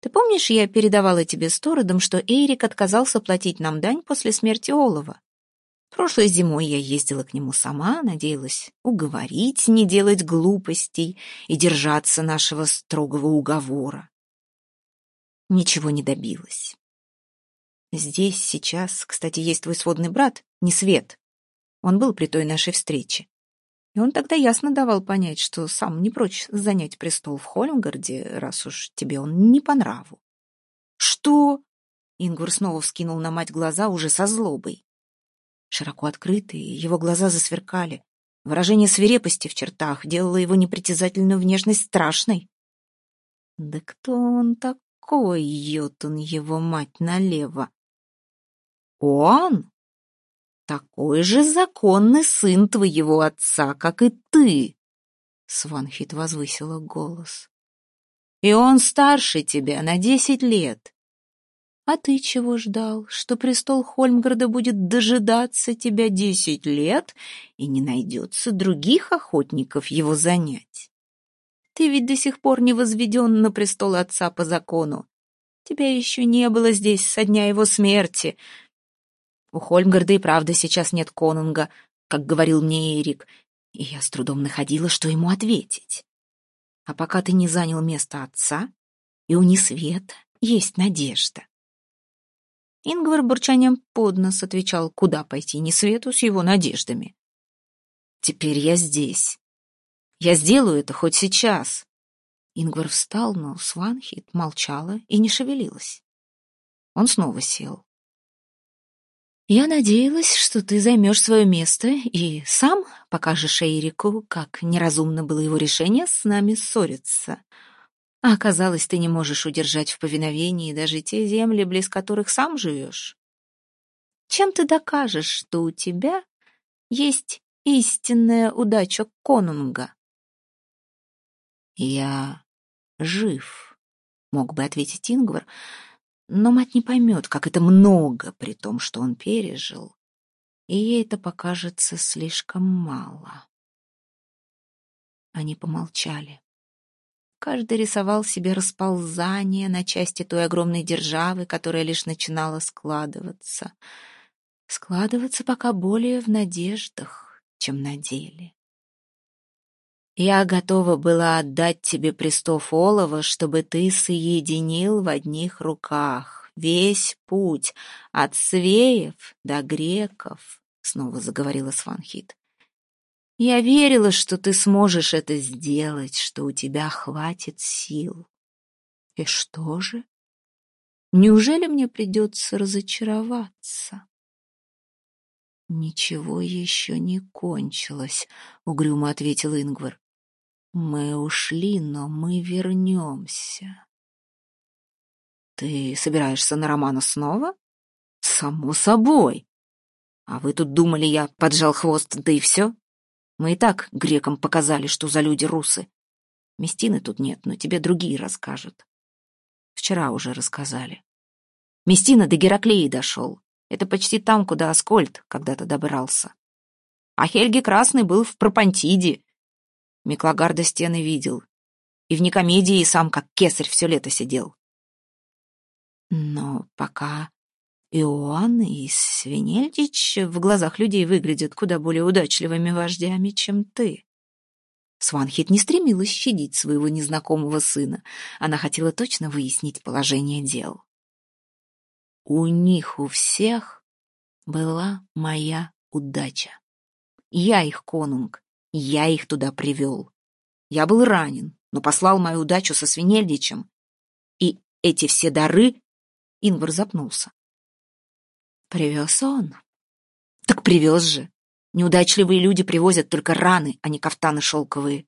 Ты помнишь, я передавала тебе с что Эйрик отказался платить нам дань после смерти Олова? Прошлой зимой я ездила к нему сама, надеялась уговорить, не делать глупостей и держаться нашего строгого уговора. Ничего не добилась. Здесь сейчас, кстати, есть твой сводный брат, не Свет. Он был при той нашей встрече. И он тогда ясно давал понять, что сам не прочь занять престол в Хольмгарде, раз уж тебе он не по нраву. «Что?» Ингвар снова вскинул на мать глаза уже со злобой. Широко открытые, его глаза засверкали. Выражение свирепости в чертах делало его непритязательную внешность страшной. «Да кто он такой, Йотун, его мать налево?» «Он?» такой же законный сын твоего отца, как и ты. Сванхит возвысила голос. И он старше тебя на десять лет. А ты чего ждал, что престол Хольмгарда будет дожидаться тебя десять лет и не найдется других охотников его занять? Ты ведь до сих пор не возведен на престол отца по закону. Тебя еще не было здесь со дня его смерти, у Хольмгарда и правда сейчас нет конунга, как говорил мне Эрик, и я с трудом находила, что ему ответить. А пока ты не занял место отца, и у Несвета есть надежда. Ингвар бурчанием под нос отвечал, куда пойти Несвету с его надеждами. «Теперь я здесь. Я сделаю это хоть сейчас». Ингвар встал, но Сванхит молчала и не шевелилась. Он снова сел. Я надеялась, что ты займешь свое место и сам покажешь Эйрику, как неразумно было его решение с нами ссориться. А оказалось, ты не можешь удержать в повиновении даже те земли, близ которых сам живешь. Чем ты докажешь, что у тебя есть истинная удача конунга? Я жив, мог бы ответить Ингвар, — но мать не поймет, как это много, при том, что он пережил, и ей это покажется слишком мало. Они помолчали. Каждый рисовал себе расползание на части той огромной державы, которая лишь начинала складываться. Складываться пока более в надеждах, чем на деле. Я готова была отдать тебе престов олова, чтобы ты соединил в одних руках весь путь от свеев до греков, — снова заговорила Сванхит. Я верила, что ты сможешь это сделать, что у тебя хватит сил. И что же? Неужели мне придется разочароваться? Ничего еще не кончилось, угрюмо ответил Ингвар. Мы ушли, но мы вернемся. Ты собираешься на Романа снова? Само собой. А вы тут думали, я поджал хвост, да и все? Мы и так грекам показали, что за люди русы. Местины тут нет, но тебе другие расскажут. Вчера уже рассказали. Местина до Гераклеи дошел. Это почти там, куда Аскольд когда-то добрался. А Хельги Красный был в Пропантиде. Миклагарда стены видел. И в Никомедии сам как кесарь все лето сидел. Но пока Иоанн и Свинельдич в глазах людей выглядят куда более удачливыми вождями, чем ты. Сванхит не стремилась щадить своего незнакомого сына. Она хотела точно выяснить положение дел. У них у всех была моя удача. Я их конунг, я их туда привел. Я был ранен, но послал мою удачу со Свинельдичем. И эти все дары... Ингвар запнулся. Привез он. Так привез же. Неудачливые люди привозят только раны, а не кафтаны шелковые.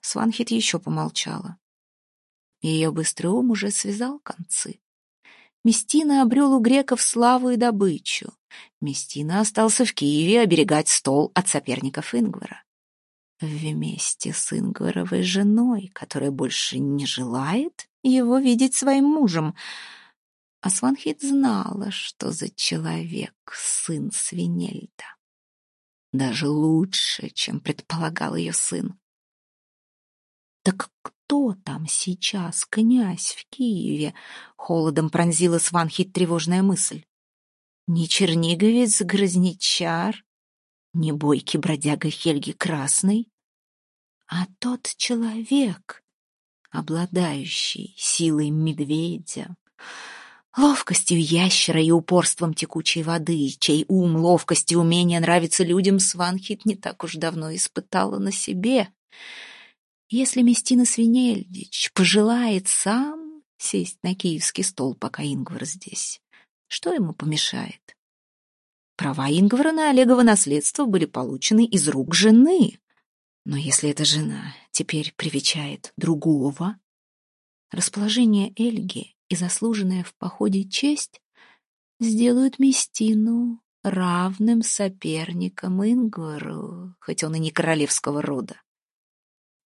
Сванхит еще помолчала. Ее быстрый ум уже связал концы. Местина обрел у греков славу и добычу. Местина остался в Киеве оберегать стол от соперников Ингвара. Вместе с Ингваровой женой, которая больше не желает его видеть своим мужем — а Сванхит знала, что за человек сын Свинельда. Даже лучше, чем предполагал ее сын. Так кто там сейчас князь в Киеве? Холодом пронзила Сванхит тревожная мысль. Не черниговец Грозничар, не бойкий бродяга Хельги Красный, а тот человек, обладающий силой медведя, Ловкостью ящера и упорством текучей воды, чей ум, ловкость и умение нравится людям, Сванхит не так уж давно испытала на себе. Если Местина Свинельдич пожелает сам сесть на киевский стол, пока Ингвар здесь, что ему помешает? Права Ингвара на Олегово наследство были получены из рук жены. Но если эта жена теперь привечает другого, расположение Эльги и заслуженная в походе честь сделают Местину равным соперником Ингвару, хоть он и не королевского рода.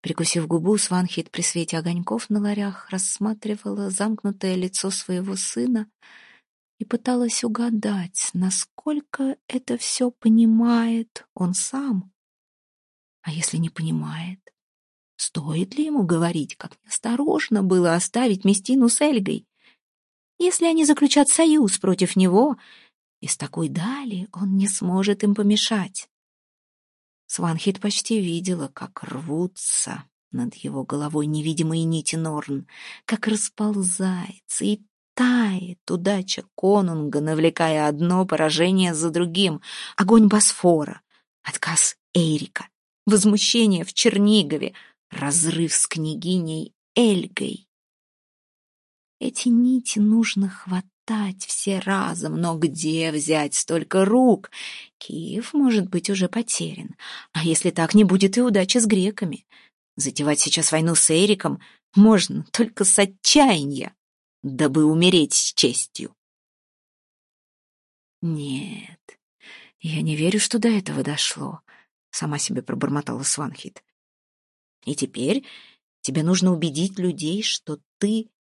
Прикусив губу, Сванхит при свете огоньков на ларях рассматривала замкнутое лицо своего сына и пыталась угадать, насколько это все понимает он сам. А если не понимает, стоит ли ему говорить, как неосторожно было оставить Местину с Эльгой? Если они заключат союз против него, из такой дали он не сможет им помешать. Сванхит почти видела, как рвутся над его головой невидимые нити Норн, как расползается и тает удача конунга, навлекая одно поражение за другим. Огонь Босфора, отказ Эрика, возмущение в Чернигове, разрыв с княгиней Эльгой. Эти нити нужно хватать все разом, но где взять столько рук? Киев, может быть, уже потерян. А если так, не будет и удачи с греками. Затевать сейчас войну с Эриком можно только с отчаяния, дабы умереть с честью. Нет, я не верю, что до этого дошло, сама себе пробормотала Сванхит. И теперь тебе нужно убедить людей, что ты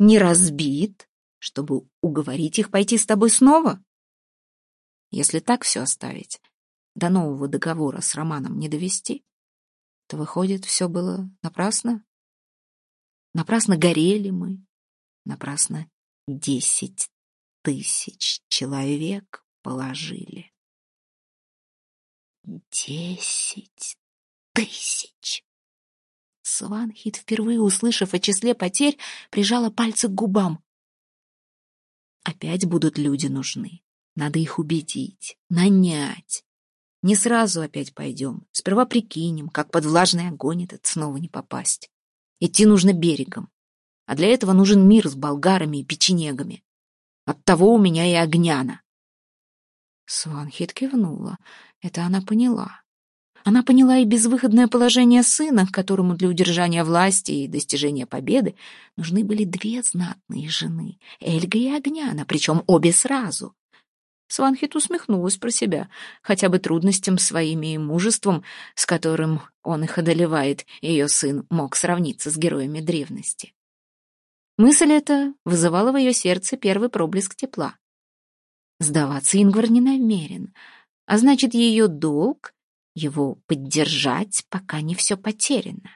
не разбит, чтобы уговорить их пойти с тобой снова? Если так все оставить, до нового договора с Романом не довести, то выходит, все было напрасно? Напрасно горели мы, напрасно десять тысяч человек положили. Десять тысяч! Сванхит, впервые услышав о числе потерь, прижала пальцы к губам. Опять будут люди нужны. Надо их убедить, нанять. Не сразу опять пойдем. Сперва прикинем, как под влажный огонь этот снова не попасть. Идти нужно берегом. А для этого нужен мир с болгарами и печенегами. Оттого у меня и огняна. Сванхит кивнула. Это она поняла. Она поняла и безвыходное положение сына, которому для удержания власти и достижения победы нужны были две знатные жены — Эльга и Огняна, причем обе сразу. Сванхит усмехнулась про себя, хотя бы трудностям своими и мужеством, с которым он их одолевает, ее сын мог сравниться с героями древности. Мысль эта вызывала в ее сердце первый проблеск тепла. Сдаваться Ингвар не намерен, а значит, ее долг — его поддержать, пока не все потеряно.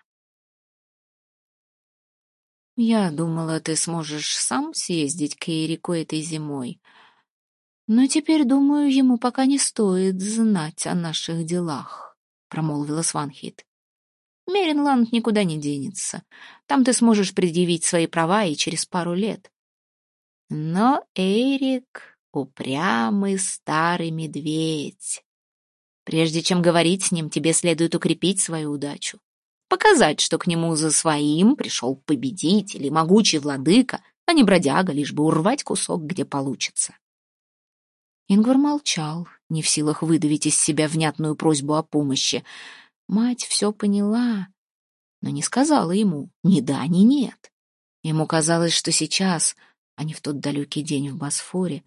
«Я думала, ты сможешь сам съездить к Эрику этой зимой, но теперь, думаю, ему пока не стоит знать о наших делах», — промолвила Сванхит. Меринланд никуда не денется. Там ты сможешь предъявить свои права и через пару лет. Но Эрик — упрямый старый медведь. Прежде чем говорить с ним, тебе следует укрепить свою удачу. Показать, что к нему за своим пришел победитель и могучий владыка, а не бродяга, лишь бы урвать кусок, где получится. Ингвар молчал, не в силах выдавить из себя внятную просьбу о помощи. Мать все поняла, но не сказала ему ни да, ни нет. Ему казалось, что сейчас, а не в тот далекий день в Босфоре,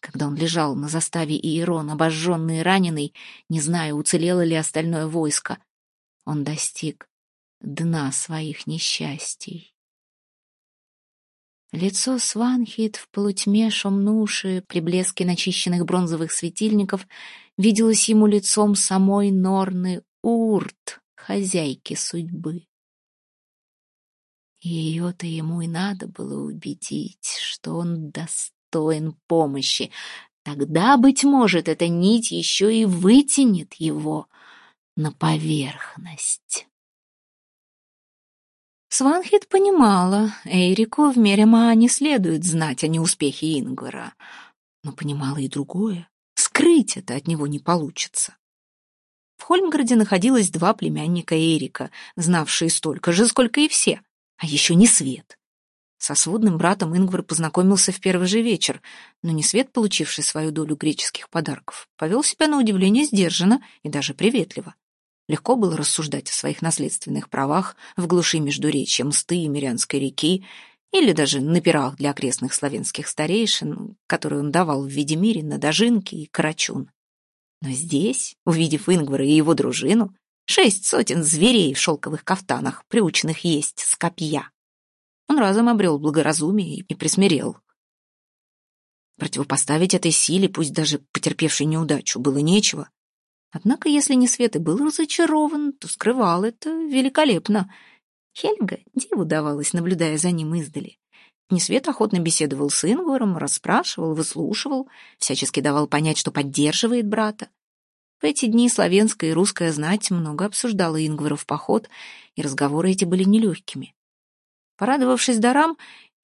когда он лежал на заставе Иерон, обожженный и раненый, не зная, уцелело ли остальное войско, он достиг дна своих несчастий. Лицо Сванхит в полутьме шумнуши, при блеске начищенных бронзовых светильников, виделось ему лицом самой Норны Урт, хозяйки судьбы. Ее-то ему и надо было убедить, что он достоин помощи. Тогда, быть может, эта нить еще и вытянет его на поверхность. Сванхит понимала, Эйрику в Мерема не следует знать о неуспехе Ингвара, но понимала и другое. Скрыть это от него не получится. В Хольмгарде находилось два племянника Эрика, знавшие столько же, сколько и все, а еще не Свет. Со сводным братом Ингвар познакомился в первый же вечер, но не Свет, получивший свою долю греческих подарков, повел себя на удивление сдержанно и даже приветливо. Легко было рассуждать о своих наследственных правах в глуши между речи Мсты и Мирянской реки, или даже на пирах для окрестных славянских старейшин, которые он давал в виде Мирина, Дожинки и Карачун. Но здесь, увидев Ингвара и его дружину, шесть сотен зверей в шелковых кафтанах, приученных есть с копья, разом обрел благоразумие и присмирел. Противопоставить этой силе, пусть даже потерпевшей неудачу, было нечего. Однако, если не Свет и был разочарован, то скрывал это великолепно. Хельга диву давалась, наблюдая за ним издали. Несвет охотно беседовал с Ингваром, расспрашивал, выслушивал, всячески давал понять, что поддерживает брата. В эти дни славянская и русская знать много обсуждала Ингваров поход, и разговоры эти были нелегкими. Порадовавшись дарам,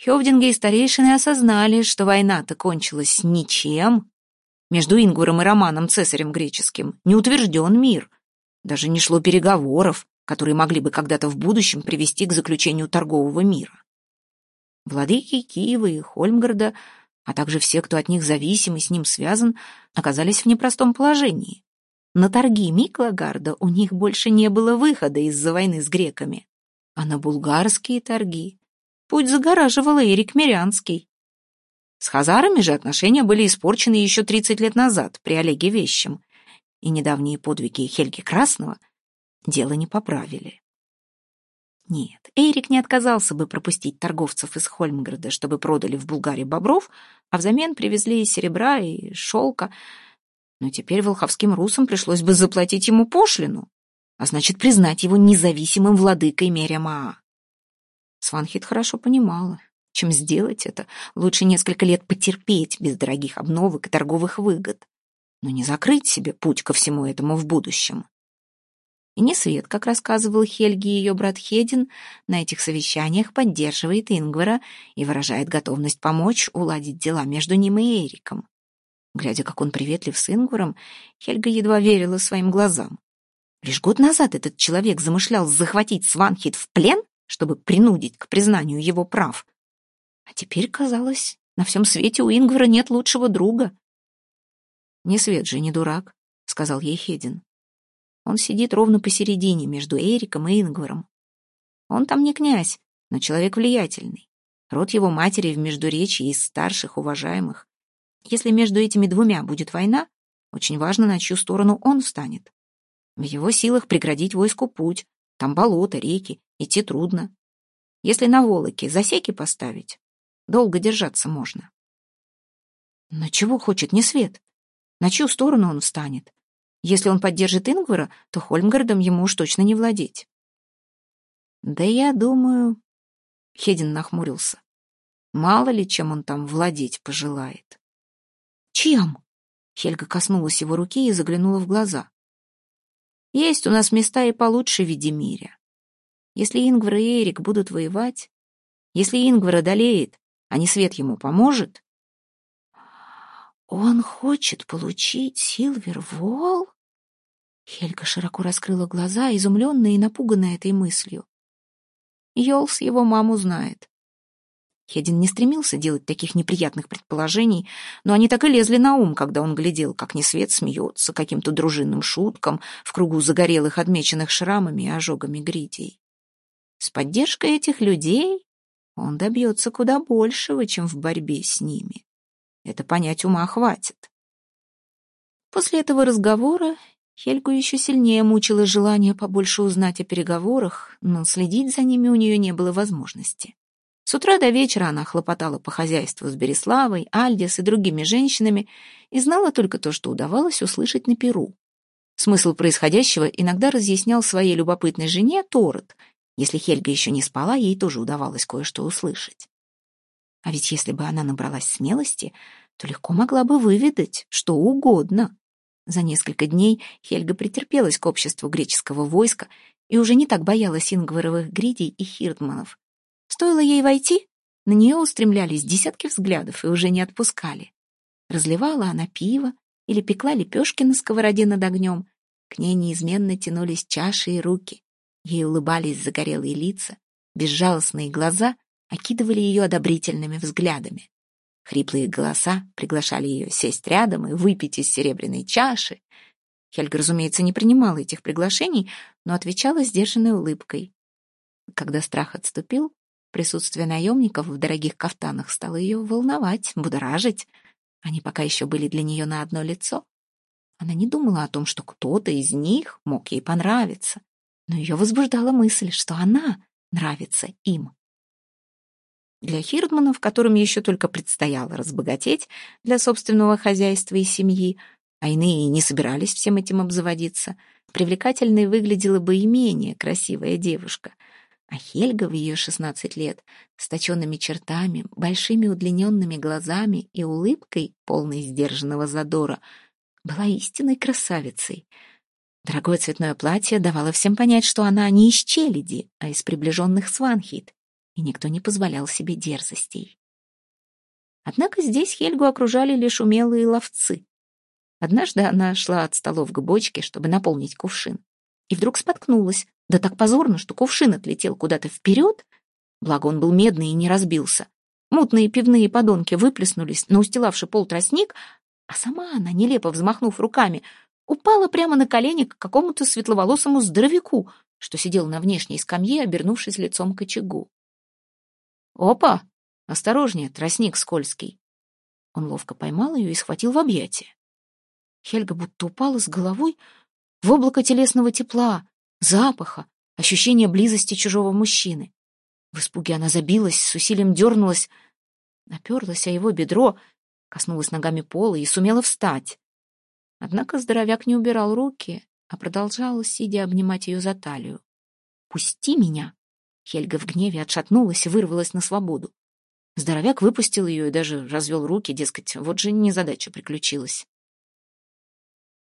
Хевдинги и старейшины осознали, что война-то кончилась ничем. Между Ингваром и Романом, цесарем греческим, не утвержден мир. Даже не шло переговоров, которые могли бы когда-то в будущем привести к заключению торгового мира. Владыки Киева и Хольмгарда, а также все, кто от них зависим и с ним связан, оказались в непростом положении. На торги Миклагарда у них больше не было выхода из-за войны с греками. А на булгарские торги путь загораживал Эрик Мирянский. С хазарами же отношения были испорчены еще 30 лет назад при Олеге Вещем, и недавние подвиги Хельги Красного дело не поправили. Нет, Эрик не отказался бы пропустить торговцев из Хольмграда, чтобы продали в Булгарии бобров, а взамен привезли и серебра, и шелка. Но теперь волховским русам пришлось бы заплатить ему пошлину. А значит признать его независимым владыкой Мерямаа. Сванхит хорошо понимала, чем сделать это, лучше несколько лет потерпеть без дорогих обновок и торговых выгод, но не закрыть себе путь ко всему этому в будущем. И не свет, как рассказывал Хельги и ее брат Хедин, на этих совещаниях поддерживает Ингвара и выражает готовность помочь уладить дела между ним и Эриком. Глядя, как он приветлив с Ингваром, Хельга едва верила своим глазам. Лишь год назад этот человек замышлял захватить Сванхит в плен, чтобы принудить к признанию его прав. А теперь, казалось, на всем свете у Ингвара нет лучшего друга. «Не свет же, не дурак», — сказал ей Хедин. Он сидит ровно посередине, между Эриком и Ингваром. Он там не князь, но человек влиятельный. Род его матери в Междуречии из старших, уважаемых. Если между этими двумя будет война, очень важно, на чью сторону он встанет. В его силах преградить войску путь. Там болото, реки, идти трудно. Если на Волоке засеки поставить, долго держаться можно. Но чего хочет не свет? На чью сторону он встанет? Если он поддержит Ингвара, то Хольмгардом ему уж точно не владеть. Да я думаю... Хедин нахмурился. Мало ли, чем он там владеть пожелает. Чем? Хельга коснулась его руки и заглянула в глаза. Есть у нас места и получше в Ведемире. Если Ингвар и Эрик будут воевать, если Ингвар одолеет, а не свет ему поможет... Он хочет получить Силвервол? Хельга широко раскрыла глаза, изумленная и напуганная этой мыслью. Йолс его маму знает. Хедин не стремился делать таких неприятных предположений, но они так и лезли на ум, когда он глядел, как Несвет смеется каким-то дружинным шуткам в кругу загорелых, отмеченных шрамами и ожогами гридей. С поддержкой этих людей он добьется куда большего, чем в борьбе с ними. Это понять ума хватит. После этого разговора Хельгу еще сильнее мучило желание побольше узнать о переговорах, но следить за ними у нее не было возможности. С утра до вечера она хлопотала по хозяйству с Береславой, Альдис и другими женщинами и знала только то, что удавалось услышать на перу. Смысл происходящего иногда разъяснял своей любопытной жене Торет. Если Хельга еще не спала, ей тоже удавалось кое-что услышать. А ведь если бы она набралась смелости, то легко могла бы выведать что угодно. За несколько дней Хельга претерпелась к обществу греческого войска и уже не так боялась ингваровых гридей и хирдманов. Стоило ей войти, на нее устремлялись десятки взглядов и уже не отпускали. Разливала она пиво или пекла лепешки на сковороде над огнем. К ней неизменно тянулись чаши и руки. Ей улыбались загорелые лица, безжалостные глаза окидывали ее одобрительными взглядами. Хриплые голоса приглашали ее сесть рядом и выпить из серебряной чаши. Хельга, разумеется, не принимала этих приглашений, но отвечала сдержанной улыбкой. Когда страх отступил, присутствие наемников в дорогих кафтанах стало ее волновать, будоражить. Они пока еще были для нее на одно лицо. Она не думала о том, что кто-то из них мог ей понравиться, но ее возбуждала мысль, что она нравится им. Для Хирдманов, которым еще только предстояло разбогатеть для собственного хозяйства и семьи, а иные не собирались всем этим обзаводиться, привлекательной выглядела бы и менее красивая девушка. А Хельга в ее шестнадцать лет, с точенными чертами, большими удлиненными глазами и улыбкой, полной сдержанного задора, была истинной красавицей. Дорогое цветное платье давало всем понять, что она не из челяди, а из приближенных Сванхит, и никто не позволял себе дерзостей. Однако здесь Хельгу окружали лишь умелые ловцы. Однажды она шла от столов к бочке, чтобы наполнить кувшин, и вдруг споткнулась, да так позорно, что кувшин отлетел куда-то вперед, благо он был медный и не разбился. Мутные пивные подонки выплеснулись на устилавший пол тростник, а сама она, нелепо взмахнув руками, упала прямо на колени к какому-то светловолосому здоровяку, что сидел на внешней скамье, обернувшись лицом к очагу. «Опа! Осторожнее, тростник скользкий!» Он ловко поймал ее и схватил в объятия. Хельга будто упала с головой в облако телесного тепла, запаха, ощущения близости чужого мужчины. В испуге она забилась, с усилием дернулась, наперлась о его бедро, коснулась ногами пола и сумела встать. Однако здоровяк не убирал руки, а продолжал, сидя, обнимать ее за талию. «Пусти меня!» Хельга в гневе отшатнулась и вырвалась на свободу. Здоровяк выпустил ее и даже развел руки, дескать, вот же незадача приключилась.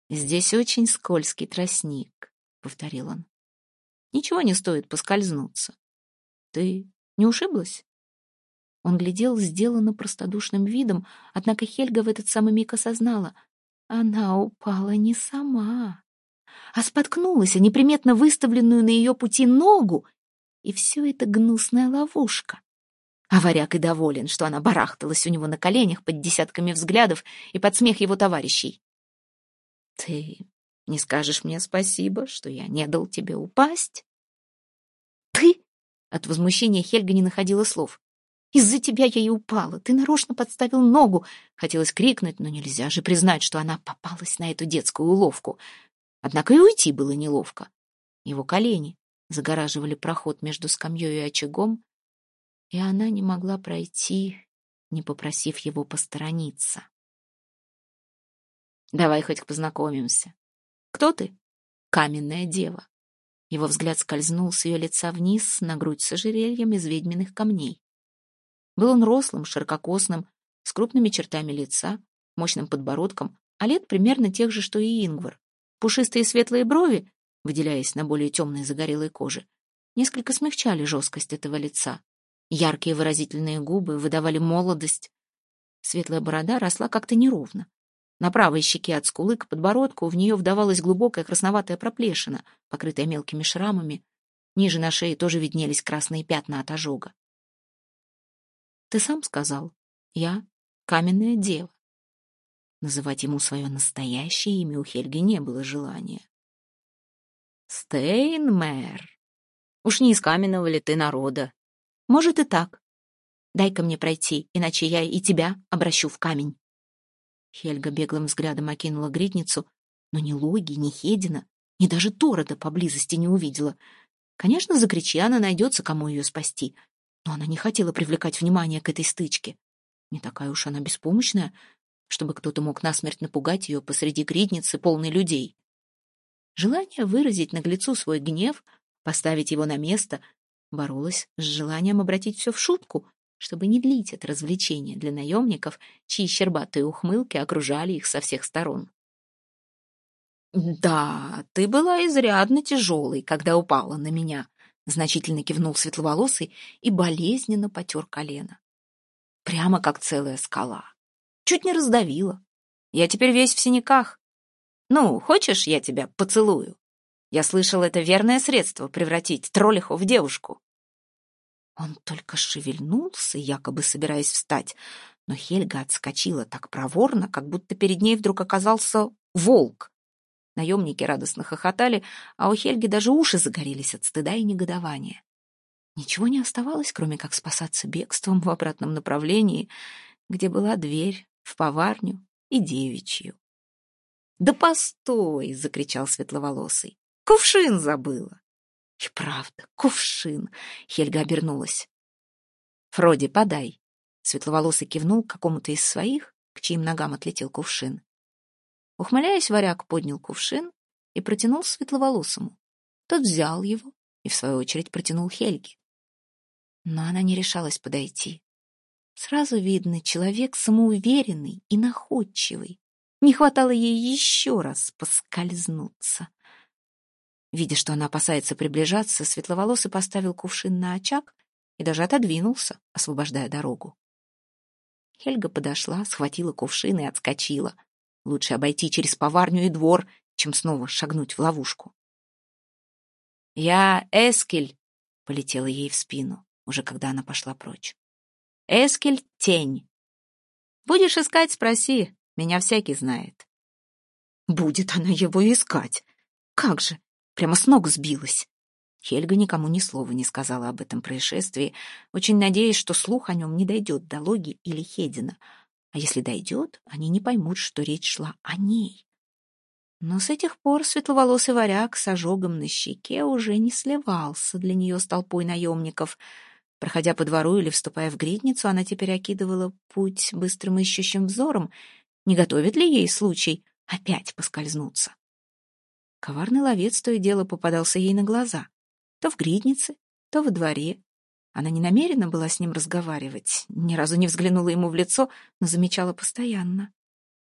«Здесь очень скользкий тростник», — повторил он. «Ничего не стоит поскользнуться. Ты не ушиблась?» Он глядел сделанно простодушным видом, однако Хельга в этот самый миг осознала. Она упала не сама, а споткнулась о неприметно выставленную на ее пути ногу, и все это гнусная ловушка. А варяг и доволен, что она барахталась у него на коленях под десятками взглядов и под смех его товарищей. «Ты не скажешь мне спасибо, что я не дал тебе упасть?» «Ты?» — от возмущения Хельга не находила слов. «Из-за тебя я и упала. Ты нарочно подставил ногу». Хотелось крикнуть, но нельзя же признать, что она попалась на эту детскую уловку. Однако и уйти было неловко. Его колени загораживали проход между скамьей и очагом, и она не могла пройти, не попросив его посторониться. «Давай хоть познакомимся. Кто ты?» «Каменная дева». Его взгляд скользнул с ее лица вниз на грудь с ожерельем из ведьминых камней. Был он рослым, ширококосным, с крупными чертами лица, мощным подбородком, а лет примерно тех же, что и Ингвар. Пушистые светлые брови, выделяясь на более темной загорелой коже, несколько смягчали жесткость этого лица. Яркие выразительные губы выдавали молодость. Светлая борода росла как-то неровно. На правой щеке от скулы к подбородку в нее вдавалась глубокая красноватая проплешина, покрытая мелкими шрамами. Ниже на шее тоже виднелись красные пятна от ожога. «Ты сам сказал. Я каменная дева». Называть ему свое настоящее имя у Хельги не было желания. «Стейнмэр. Уж не из каменного ли ты народа?» Может и так. Дай-ка мне пройти, иначе я и тебя обращу в камень. Хельга беглым взглядом окинула гридницу, но ни Логи, ни Хедина, ни даже Торода поблизости не увидела. Конечно, закричи, она найдется, кому ее спасти, но она не хотела привлекать внимание к этой стычке. Не такая уж она беспомощная, чтобы кто-то мог насмерть напугать ее посреди гридницы, полной людей. Желание выразить наглецу свой гнев, поставить его на место, боролась с желанием обратить все в шутку, чтобы не длить это развлечение для наемников, чьи щербатые ухмылки окружали их со всех сторон. «Да, ты была изрядно тяжелой, когда упала на меня», — значительно кивнул светловолосый и болезненно потер колено. «Прямо как целая скала. Чуть не раздавила. Я теперь весь в синяках. Ну, хочешь, я тебя поцелую? Я слышал, это верное средство превратить троллиху в девушку». Он только шевельнулся, якобы собираясь встать, но Хельга отскочила так проворно, как будто перед ней вдруг оказался волк. Наемники радостно хохотали, а у Хельги даже уши загорелись от стыда и негодования. Ничего не оставалось, кроме как спасаться бегством в обратном направлении, где была дверь в поварню и девичью. «Да постой!» — закричал светловолосый. «Кувшин забыла!» И правда, кувшин. Хельга обернулась. Фроди, подай. Светловолосый кивнул какому-то из своих, к чьим ногам отлетел кувшин. Ухмыляясь, варяг поднял кувшин и протянул светловолосому. Тот взял его и, в свою очередь, протянул Хельге. Но она не решалась подойти. Сразу видно, человек самоуверенный и находчивый. Не хватало ей еще раз поскользнуться. Видя, что она опасается приближаться, светловолосый поставил кувшин на очаг и даже отодвинулся, освобождая дорогу. Хельга подошла, схватила кувшин и отскочила. Лучше обойти через поварню и двор, чем снова шагнуть в ловушку. «Я Эскель!» — полетела ей в спину, уже когда она пошла прочь. «Эскель — тень. Будешь искать, спроси, меня всякий знает». «Будет она его искать! Как же! Прямо с ног сбилась. Хельга никому ни слова не сказала об этом происшествии, очень надеясь, что слух о нем не дойдет до Логи или Хедина. А если дойдет, они не поймут, что речь шла о ней. Но с этих пор светловолосый варяг с ожогом на щеке уже не сливался для нее с толпой наемников. Проходя по двору или вступая в гридницу, она теперь окидывала путь быстрым ищущим взором, не готовит ли ей случай опять поскользнуться. Коварный ловец то и дело попадался ей на глаза. То в гриднице, то во дворе. Она не намерена была с ним разговаривать, ни разу не взглянула ему в лицо, но замечала постоянно.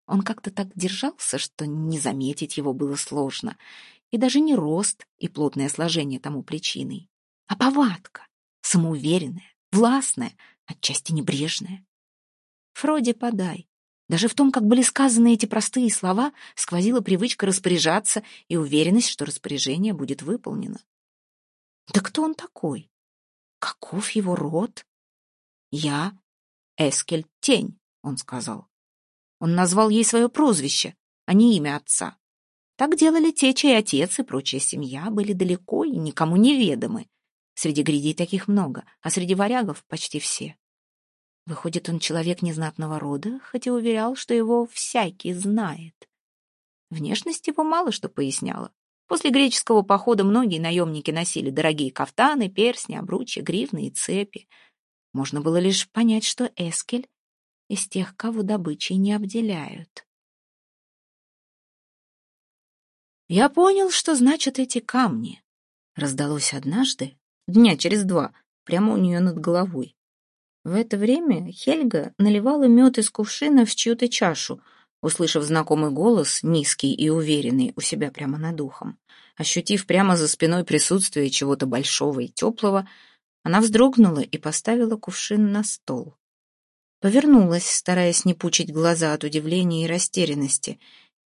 Он как-то так держался, что не заметить его было сложно. И даже не рост и плотное сложение тому причиной, а повадка, самоуверенная, властная, отчасти небрежная. Фроди подай. Даже в том, как были сказаны эти простые слова, сквозила привычка распоряжаться и уверенность, что распоряжение будет выполнено. Да кто он такой? Каков его род? Я Эскель Тень, он сказал. Он назвал ей свое прозвище, а не имя отца. Так делали те, чей отец и прочая семья были далеко и никому неведомы. Среди гридей таких много, а среди варягов почти все. Выходит, он человек незнатного рода, хотя уверял, что его всякий знает. Внешность его мало что поясняла. После греческого похода многие наемники носили дорогие кафтаны, персни, обручья, гривны и цепи. Можно было лишь понять, что Эскель из тех, кого добычей не обделяют. Я понял, что значат эти камни. Раздалось однажды, дня через два, прямо у нее над головой. В это время Хельга наливала мед из кувшина в чью-то чашу, услышав знакомый голос, низкий и уверенный, у себя прямо над ухом. Ощутив прямо за спиной присутствие чего-то большого и теплого, она вздрогнула и поставила кувшин на стол. Повернулась, стараясь не пучить глаза от удивления и растерянности.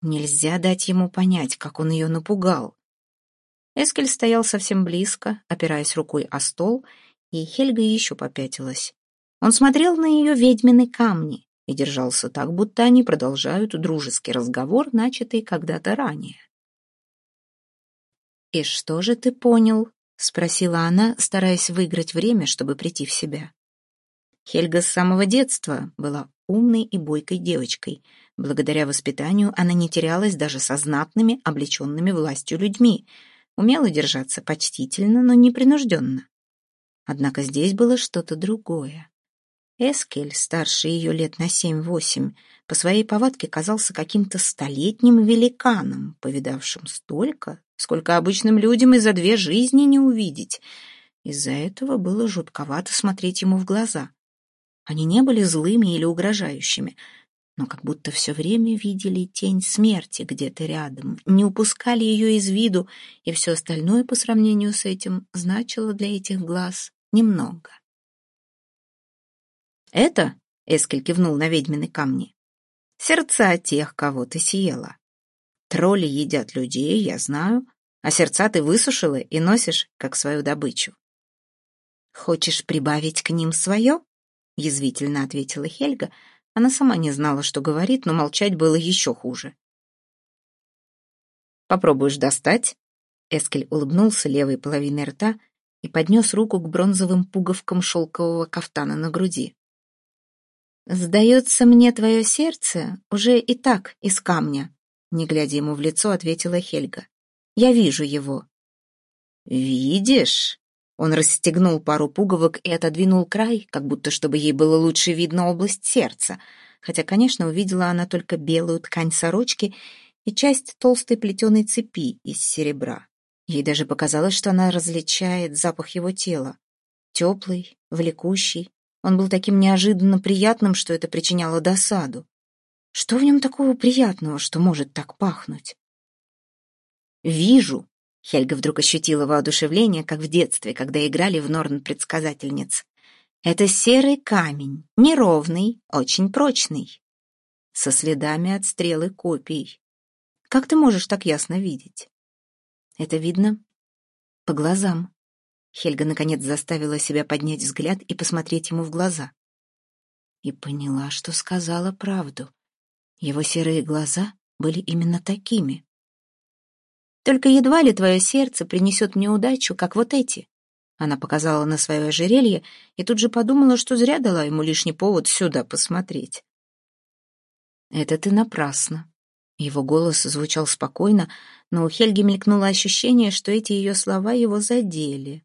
Нельзя дать ему понять, как он ее напугал. Эскель стоял совсем близко, опираясь рукой о стол, и Хельга еще попятилась. Он смотрел на ее ведьмины камни и держался так, будто они продолжают дружеский разговор, начатый когда-то ранее. «И что же ты понял?» — спросила она, стараясь выиграть время, чтобы прийти в себя. Хельга с самого детства была умной и бойкой девочкой. Благодаря воспитанию она не терялась даже со знатными, облеченными властью людьми, умела держаться почтительно, но непринужденно. Однако здесь было что-то другое. Эскель, старше ее лет на семь-восемь, по своей повадке казался каким-то столетним великаном, повидавшим столько, сколько обычным людям и за две жизни не увидеть. Из-за этого было жутковато смотреть ему в глаза. Они не были злыми или угрожающими, но как будто все время видели тень смерти где-то рядом, не упускали ее из виду, и все остальное по сравнению с этим значило для этих глаз немного. «Это», — Эскель кивнул на ведьмины камни, — «сердца тех, кого ты съела. Тролли едят людей, я знаю, а сердца ты высушила и носишь, как свою добычу». «Хочешь прибавить к ним свое?» — язвительно ответила Хельга. Она сама не знала, что говорит, но молчать было еще хуже. «Попробуешь достать?» Эскель улыбнулся левой половиной рта и поднес руку к бронзовым пуговкам шелкового кафтана на груди. «Сдается мне твое сердце уже и так из камня», не глядя ему в лицо, ответила Хельга. «Я вижу его». «Видишь?» Он расстегнул пару пуговок и отодвинул край, как будто чтобы ей было лучше видно область сердца, хотя, конечно, увидела она только белую ткань сорочки и часть толстой плетеной цепи из серебра. Ей даже показалось, что она различает запах его тела. Теплый, влекущий. Он был таким неожиданно приятным, что это причиняло досаду. Что в нем такого приятного, что может так пахнуть? «Вижу», Хельга вдруг ощутила воодушевление, как в детстве, когда играли в Норн-предсказательниц. «Это серый камень, неровный, очень прочный, со следами от стрелы копий. Как ты можешь так ясно видеть?» «Это видно по глазам». Хельга, наконец, заставила себя поднять взгляд и посмотреть ему в глаза. И поняла, что сказала правду. Его серые глаза были именно такими. Только едва ли твое сердце принесет мне удачу, как вот эти». Она показала на свое ожерелье и тут же подумала, что зря дала ему лишний повод сюда посмотреть. «Это ты напрасно». Его голос звучал спокойно, но у Хельги мелькнуло ощущение, что эти ее слова его задели.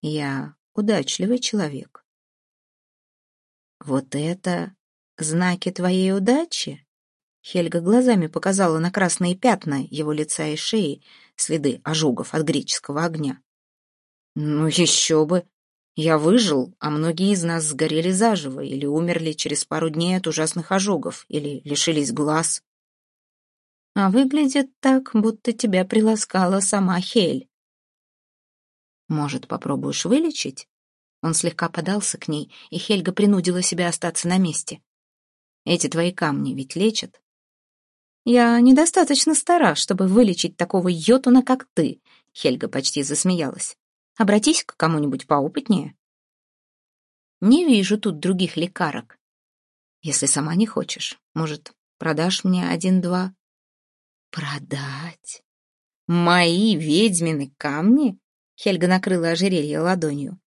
«Я удачливый человек». «Вот это знаки твоей удачи?» Хельга глазами показала на красные пятна его лица и шеи, следы ожогов от греческого огня. «Ну еще бы! Я выжил, а многие из нас сгорели заживо или умерли через пару дней от ужасных ожогов, или лишились глаз». «А выглядит так, будто тебя приласкала сама Хель». «Может, попробуешь вылечить?» Он слегка подался к ней, и Хельга принудила себя остаться на месте. «Эти твои камни ведь лечат?» «Я недостаточно стара, чтобы вылечить такого йотуна, как ты», — Хельга почти засмеялась. «Обратись к кому-нибудь поопытнее». «Не вижу тут других лекарок. Если сама не хочешь, может, продашь мне один-два?» «Продать? Мои ведьмины камни?» Хельга накрыла ожерелье ладонью.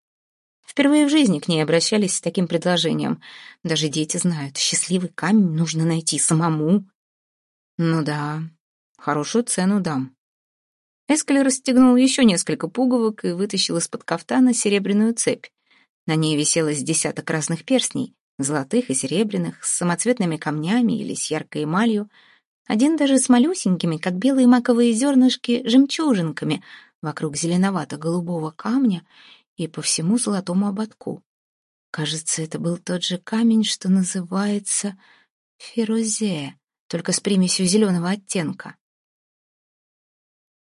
Впервые в жизни к ней обращались с таким предложением. Даже дети знают, счастливый камень нужно найти самому. Ну да, хорошую цену дам. Эскель расстегнул еще несколько пуговок и вытащил из-под кафтана серебряную цепь. На ней виселось десяток разных перстней, золотых и серебряных, с самоцветными камнями или с яркой эмалью. Один даже с малюсенькими, как белые маковые зернышки, жемчужинками вокруг зеленовато-голубого камня и по всему золотому ободку. Кажется, это был тот же камень, что называется ферузе, только с примесью зеленого оттенка.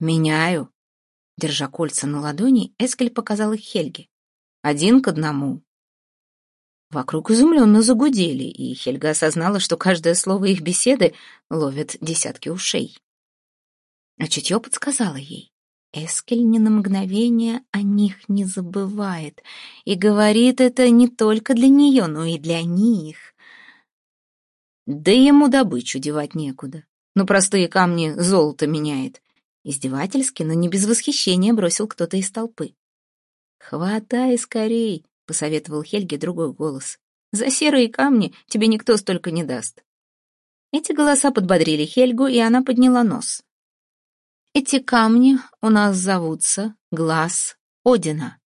«Меняю». Держа кольца на ладони, Эскель показал их Хельге. «Один к одному». Вокруг изумленно загудели, и Хельга осознала, что каждое слово их беседы ловит десятки ушей. А чутье подсказало ей. Эскель ни на мгновение о них не забывает и говорит это не только для нее, но и для них. Да ему добычу девать некуда. Ну, простые камни золото меняет. Издевательски, но не без восхищения бросил кто-то из толпы. «Хватай скорей!» — посоветовал Хельге другой голос. «За серые камни тебе никто столько не даст». Эти голоса подбодрили Хельгу, и она подняла нос. Эти камни у нас зовутся Глаз Одина,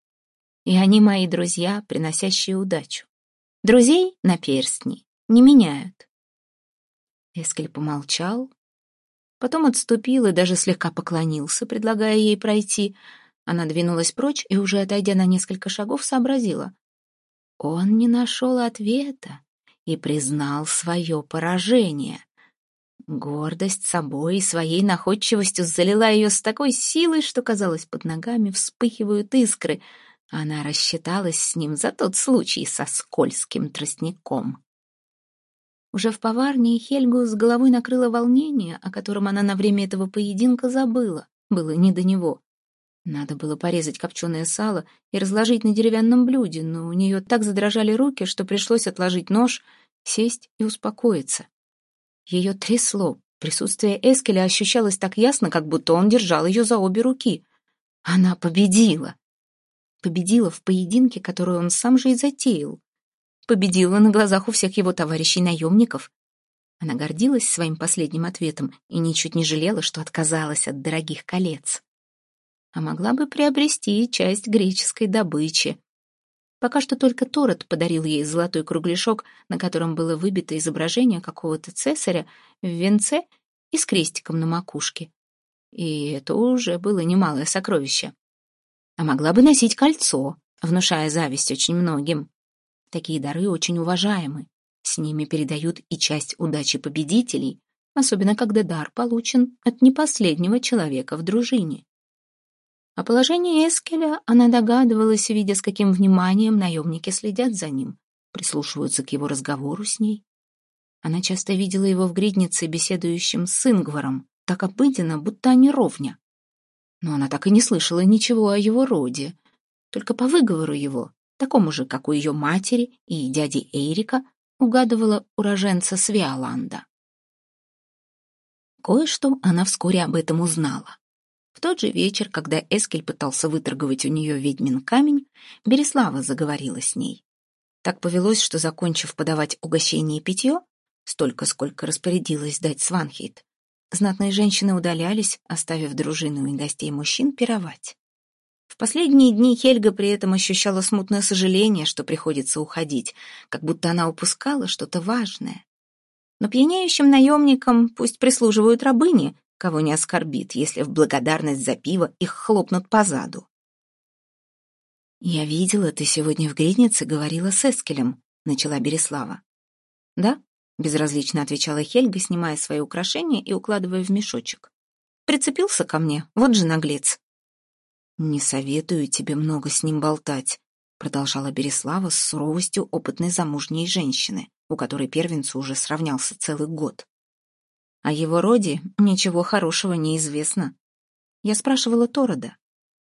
и они мои друзья, приносящие удачу. Друзей на перстни не меняют. Эскель помолчал, потом отступил и даже слегка поклонился, предлагая ей пройти. Она двинулась прочь и, уже отойдя на несколько шагов, сообразила. Он не нашел ответа и признал свое поражение. Гордость собой и своей находчивостью залила ее с такой силой, что, казалось, под ногами вспыхивают искры. Она рассчиталась с ним за тот случай со скользким тростником. Уже в поварне Хельгу с головой накрыло волнение, о котором она на время этого поединка забыла. Было не до него. Надо было порезать копченое сало и разложить на деревянном блюде, но у нее так задрожали руки, что пришлось отложить нож, сесть и успокоиться. Ее трясло. Присутствие Эскеля ощущалось так ясно, как будто он держал ее за обе руки. Она победила. Победила в поединке, который он сам же и затеял. Победила на глазах у всех его товарищей-наемников. Она гордилась своим последним ответом и ничуть не жалела, что отказалась от дорогих колец. А могла бы приобрести часть греческой добычи. Пока что только Торет подарил ей золотой кругляшок, на котором было выбито изображение какого-то цесаря в венце и с крестиком на макушке. И это уже было немалое сокровище. А могла бы носить кольцо, внушая зависть очень многим. Такие дары очень уважаемы. С ними передают и часть удачи победителей, особенно когда дар получен от непоследнего человека в дружине. О положении Эскеля она догадывалась, видя, с каким вниманием наемники следят за ним, прислушиваются к его разговору с ней. Она часто видела его в гриднице, беседующим с Ингваром, так обыденно, будто они ровня. Но она так и не слышала ничего о его роде, только по выговору его, такому же, как у ее матери и дяди Эйрика, угадывала уроженца Свиоланда. Кое-что она вскоре об этом узнала. В тот же вечер, когда Эскель пытался выторговать у нее ведьмин камень, Береслава заговорила с ней. Так повелось, что, закончив подавать угощение и питье, столько, сколько распорядилась дать Сванхейт, знатные женщины удалялись, оставив дружину и гостей мужчин пировать. В последние дни Хельга при этом ощущала смутное сожаление, что приходится уходить, как будто она упускала что-то важное. Но пьянеющим наемникам пусть прислуживают рабыни, кого не оскорбит, если в благодарность за пиво их хлопнут по заду. «Я видела, ты сегодня в гриднице говорила с Эскелем», — начала Береслава. «Да?» — безразлично отвечала Хельга, снимая свои украшения и укладывая в мешочек. «Прицепился ко мне, вот же наглец». «Не советую тебе много с ним болтать», — продолжала Береслава с суровостью опытной замужней женщины, у которой первенцу уже сравнялся целый год. О его роде ничего хорошего не известно. Я спрашивала Торода.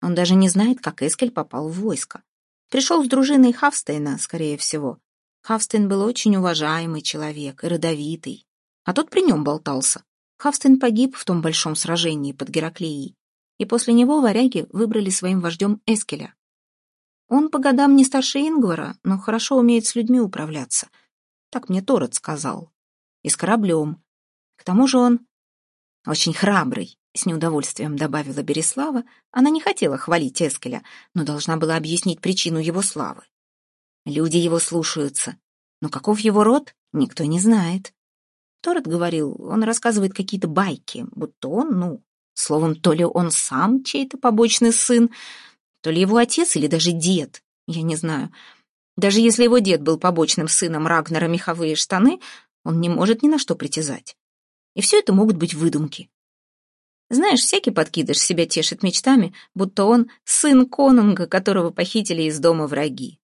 Он даже не знает, как Эскель попал в войско. Пришел с дружиной Хавстейна, скорее всего. Хавстейн был очень уважаемый человек и родовитый. А тот при нем болтался. Хавстейн погиб в том большом сражении под Гераклеей. И после него варяги выбрали своим вождем Эскеля. Он по годам не старше Ингвара, но хорошо умеет с людьми управляться. Так мне Торет сказал. И с кораблем. К тому же он очень храбрый, с неудовольствием добавила Береслава. Она не хотела хвалить Эскеля, но должна была объяснить причину его славы. Люди его слушаются, но каков его род, никто не знает. Торет говорил, он рассказывает какие-то байки, будто он, ну, словом, то ли он сам чей-то побочный сын, то ли его отец или даже дед, я не знаю. Даже если его дед был побочным сыном Рагнера Меховые штаны, он не может ни на что притязать. И все это могут быть выдумки. Знаешь, всякий подкидыш себя тешит мечтами, будто он сын конунга, которого похитили из дома враги.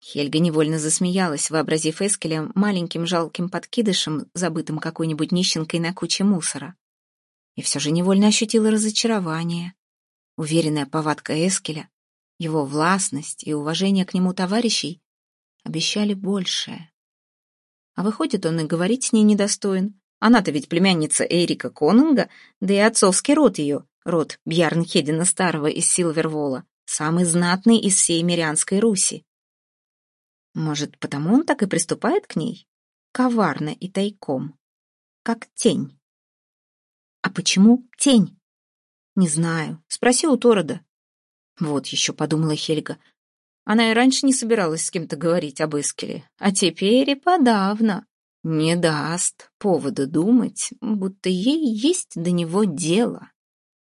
Хельга невольно засмеялась, вообразив Эскеля маленьким жалким подкидышем, забытым какой-нибудь нищенкой на куче мусора. И все же невольно ощутила разочарование. Уверенная повадка Эскеля, его властность и уважение к нему товарищей обещали большее. А выходит, он и говорить с ней недостоин, она-то ведь племянница Эрика Конунга, да и отцовский род ее, род Бьярнхедина Старого из Силвервола, самый знатный из всей Мирянской Руси. Может, потому он так и приступает к ней? Коварно и тайком. Как тень. А почему тень? Не знаю. Спроси у Торода. Вот еще, подумала Хельга. Она и раньше не собиралась с кем-то говорить об Искеле, а теперь и подавно не даст повода думать, будто ей есть до него дело.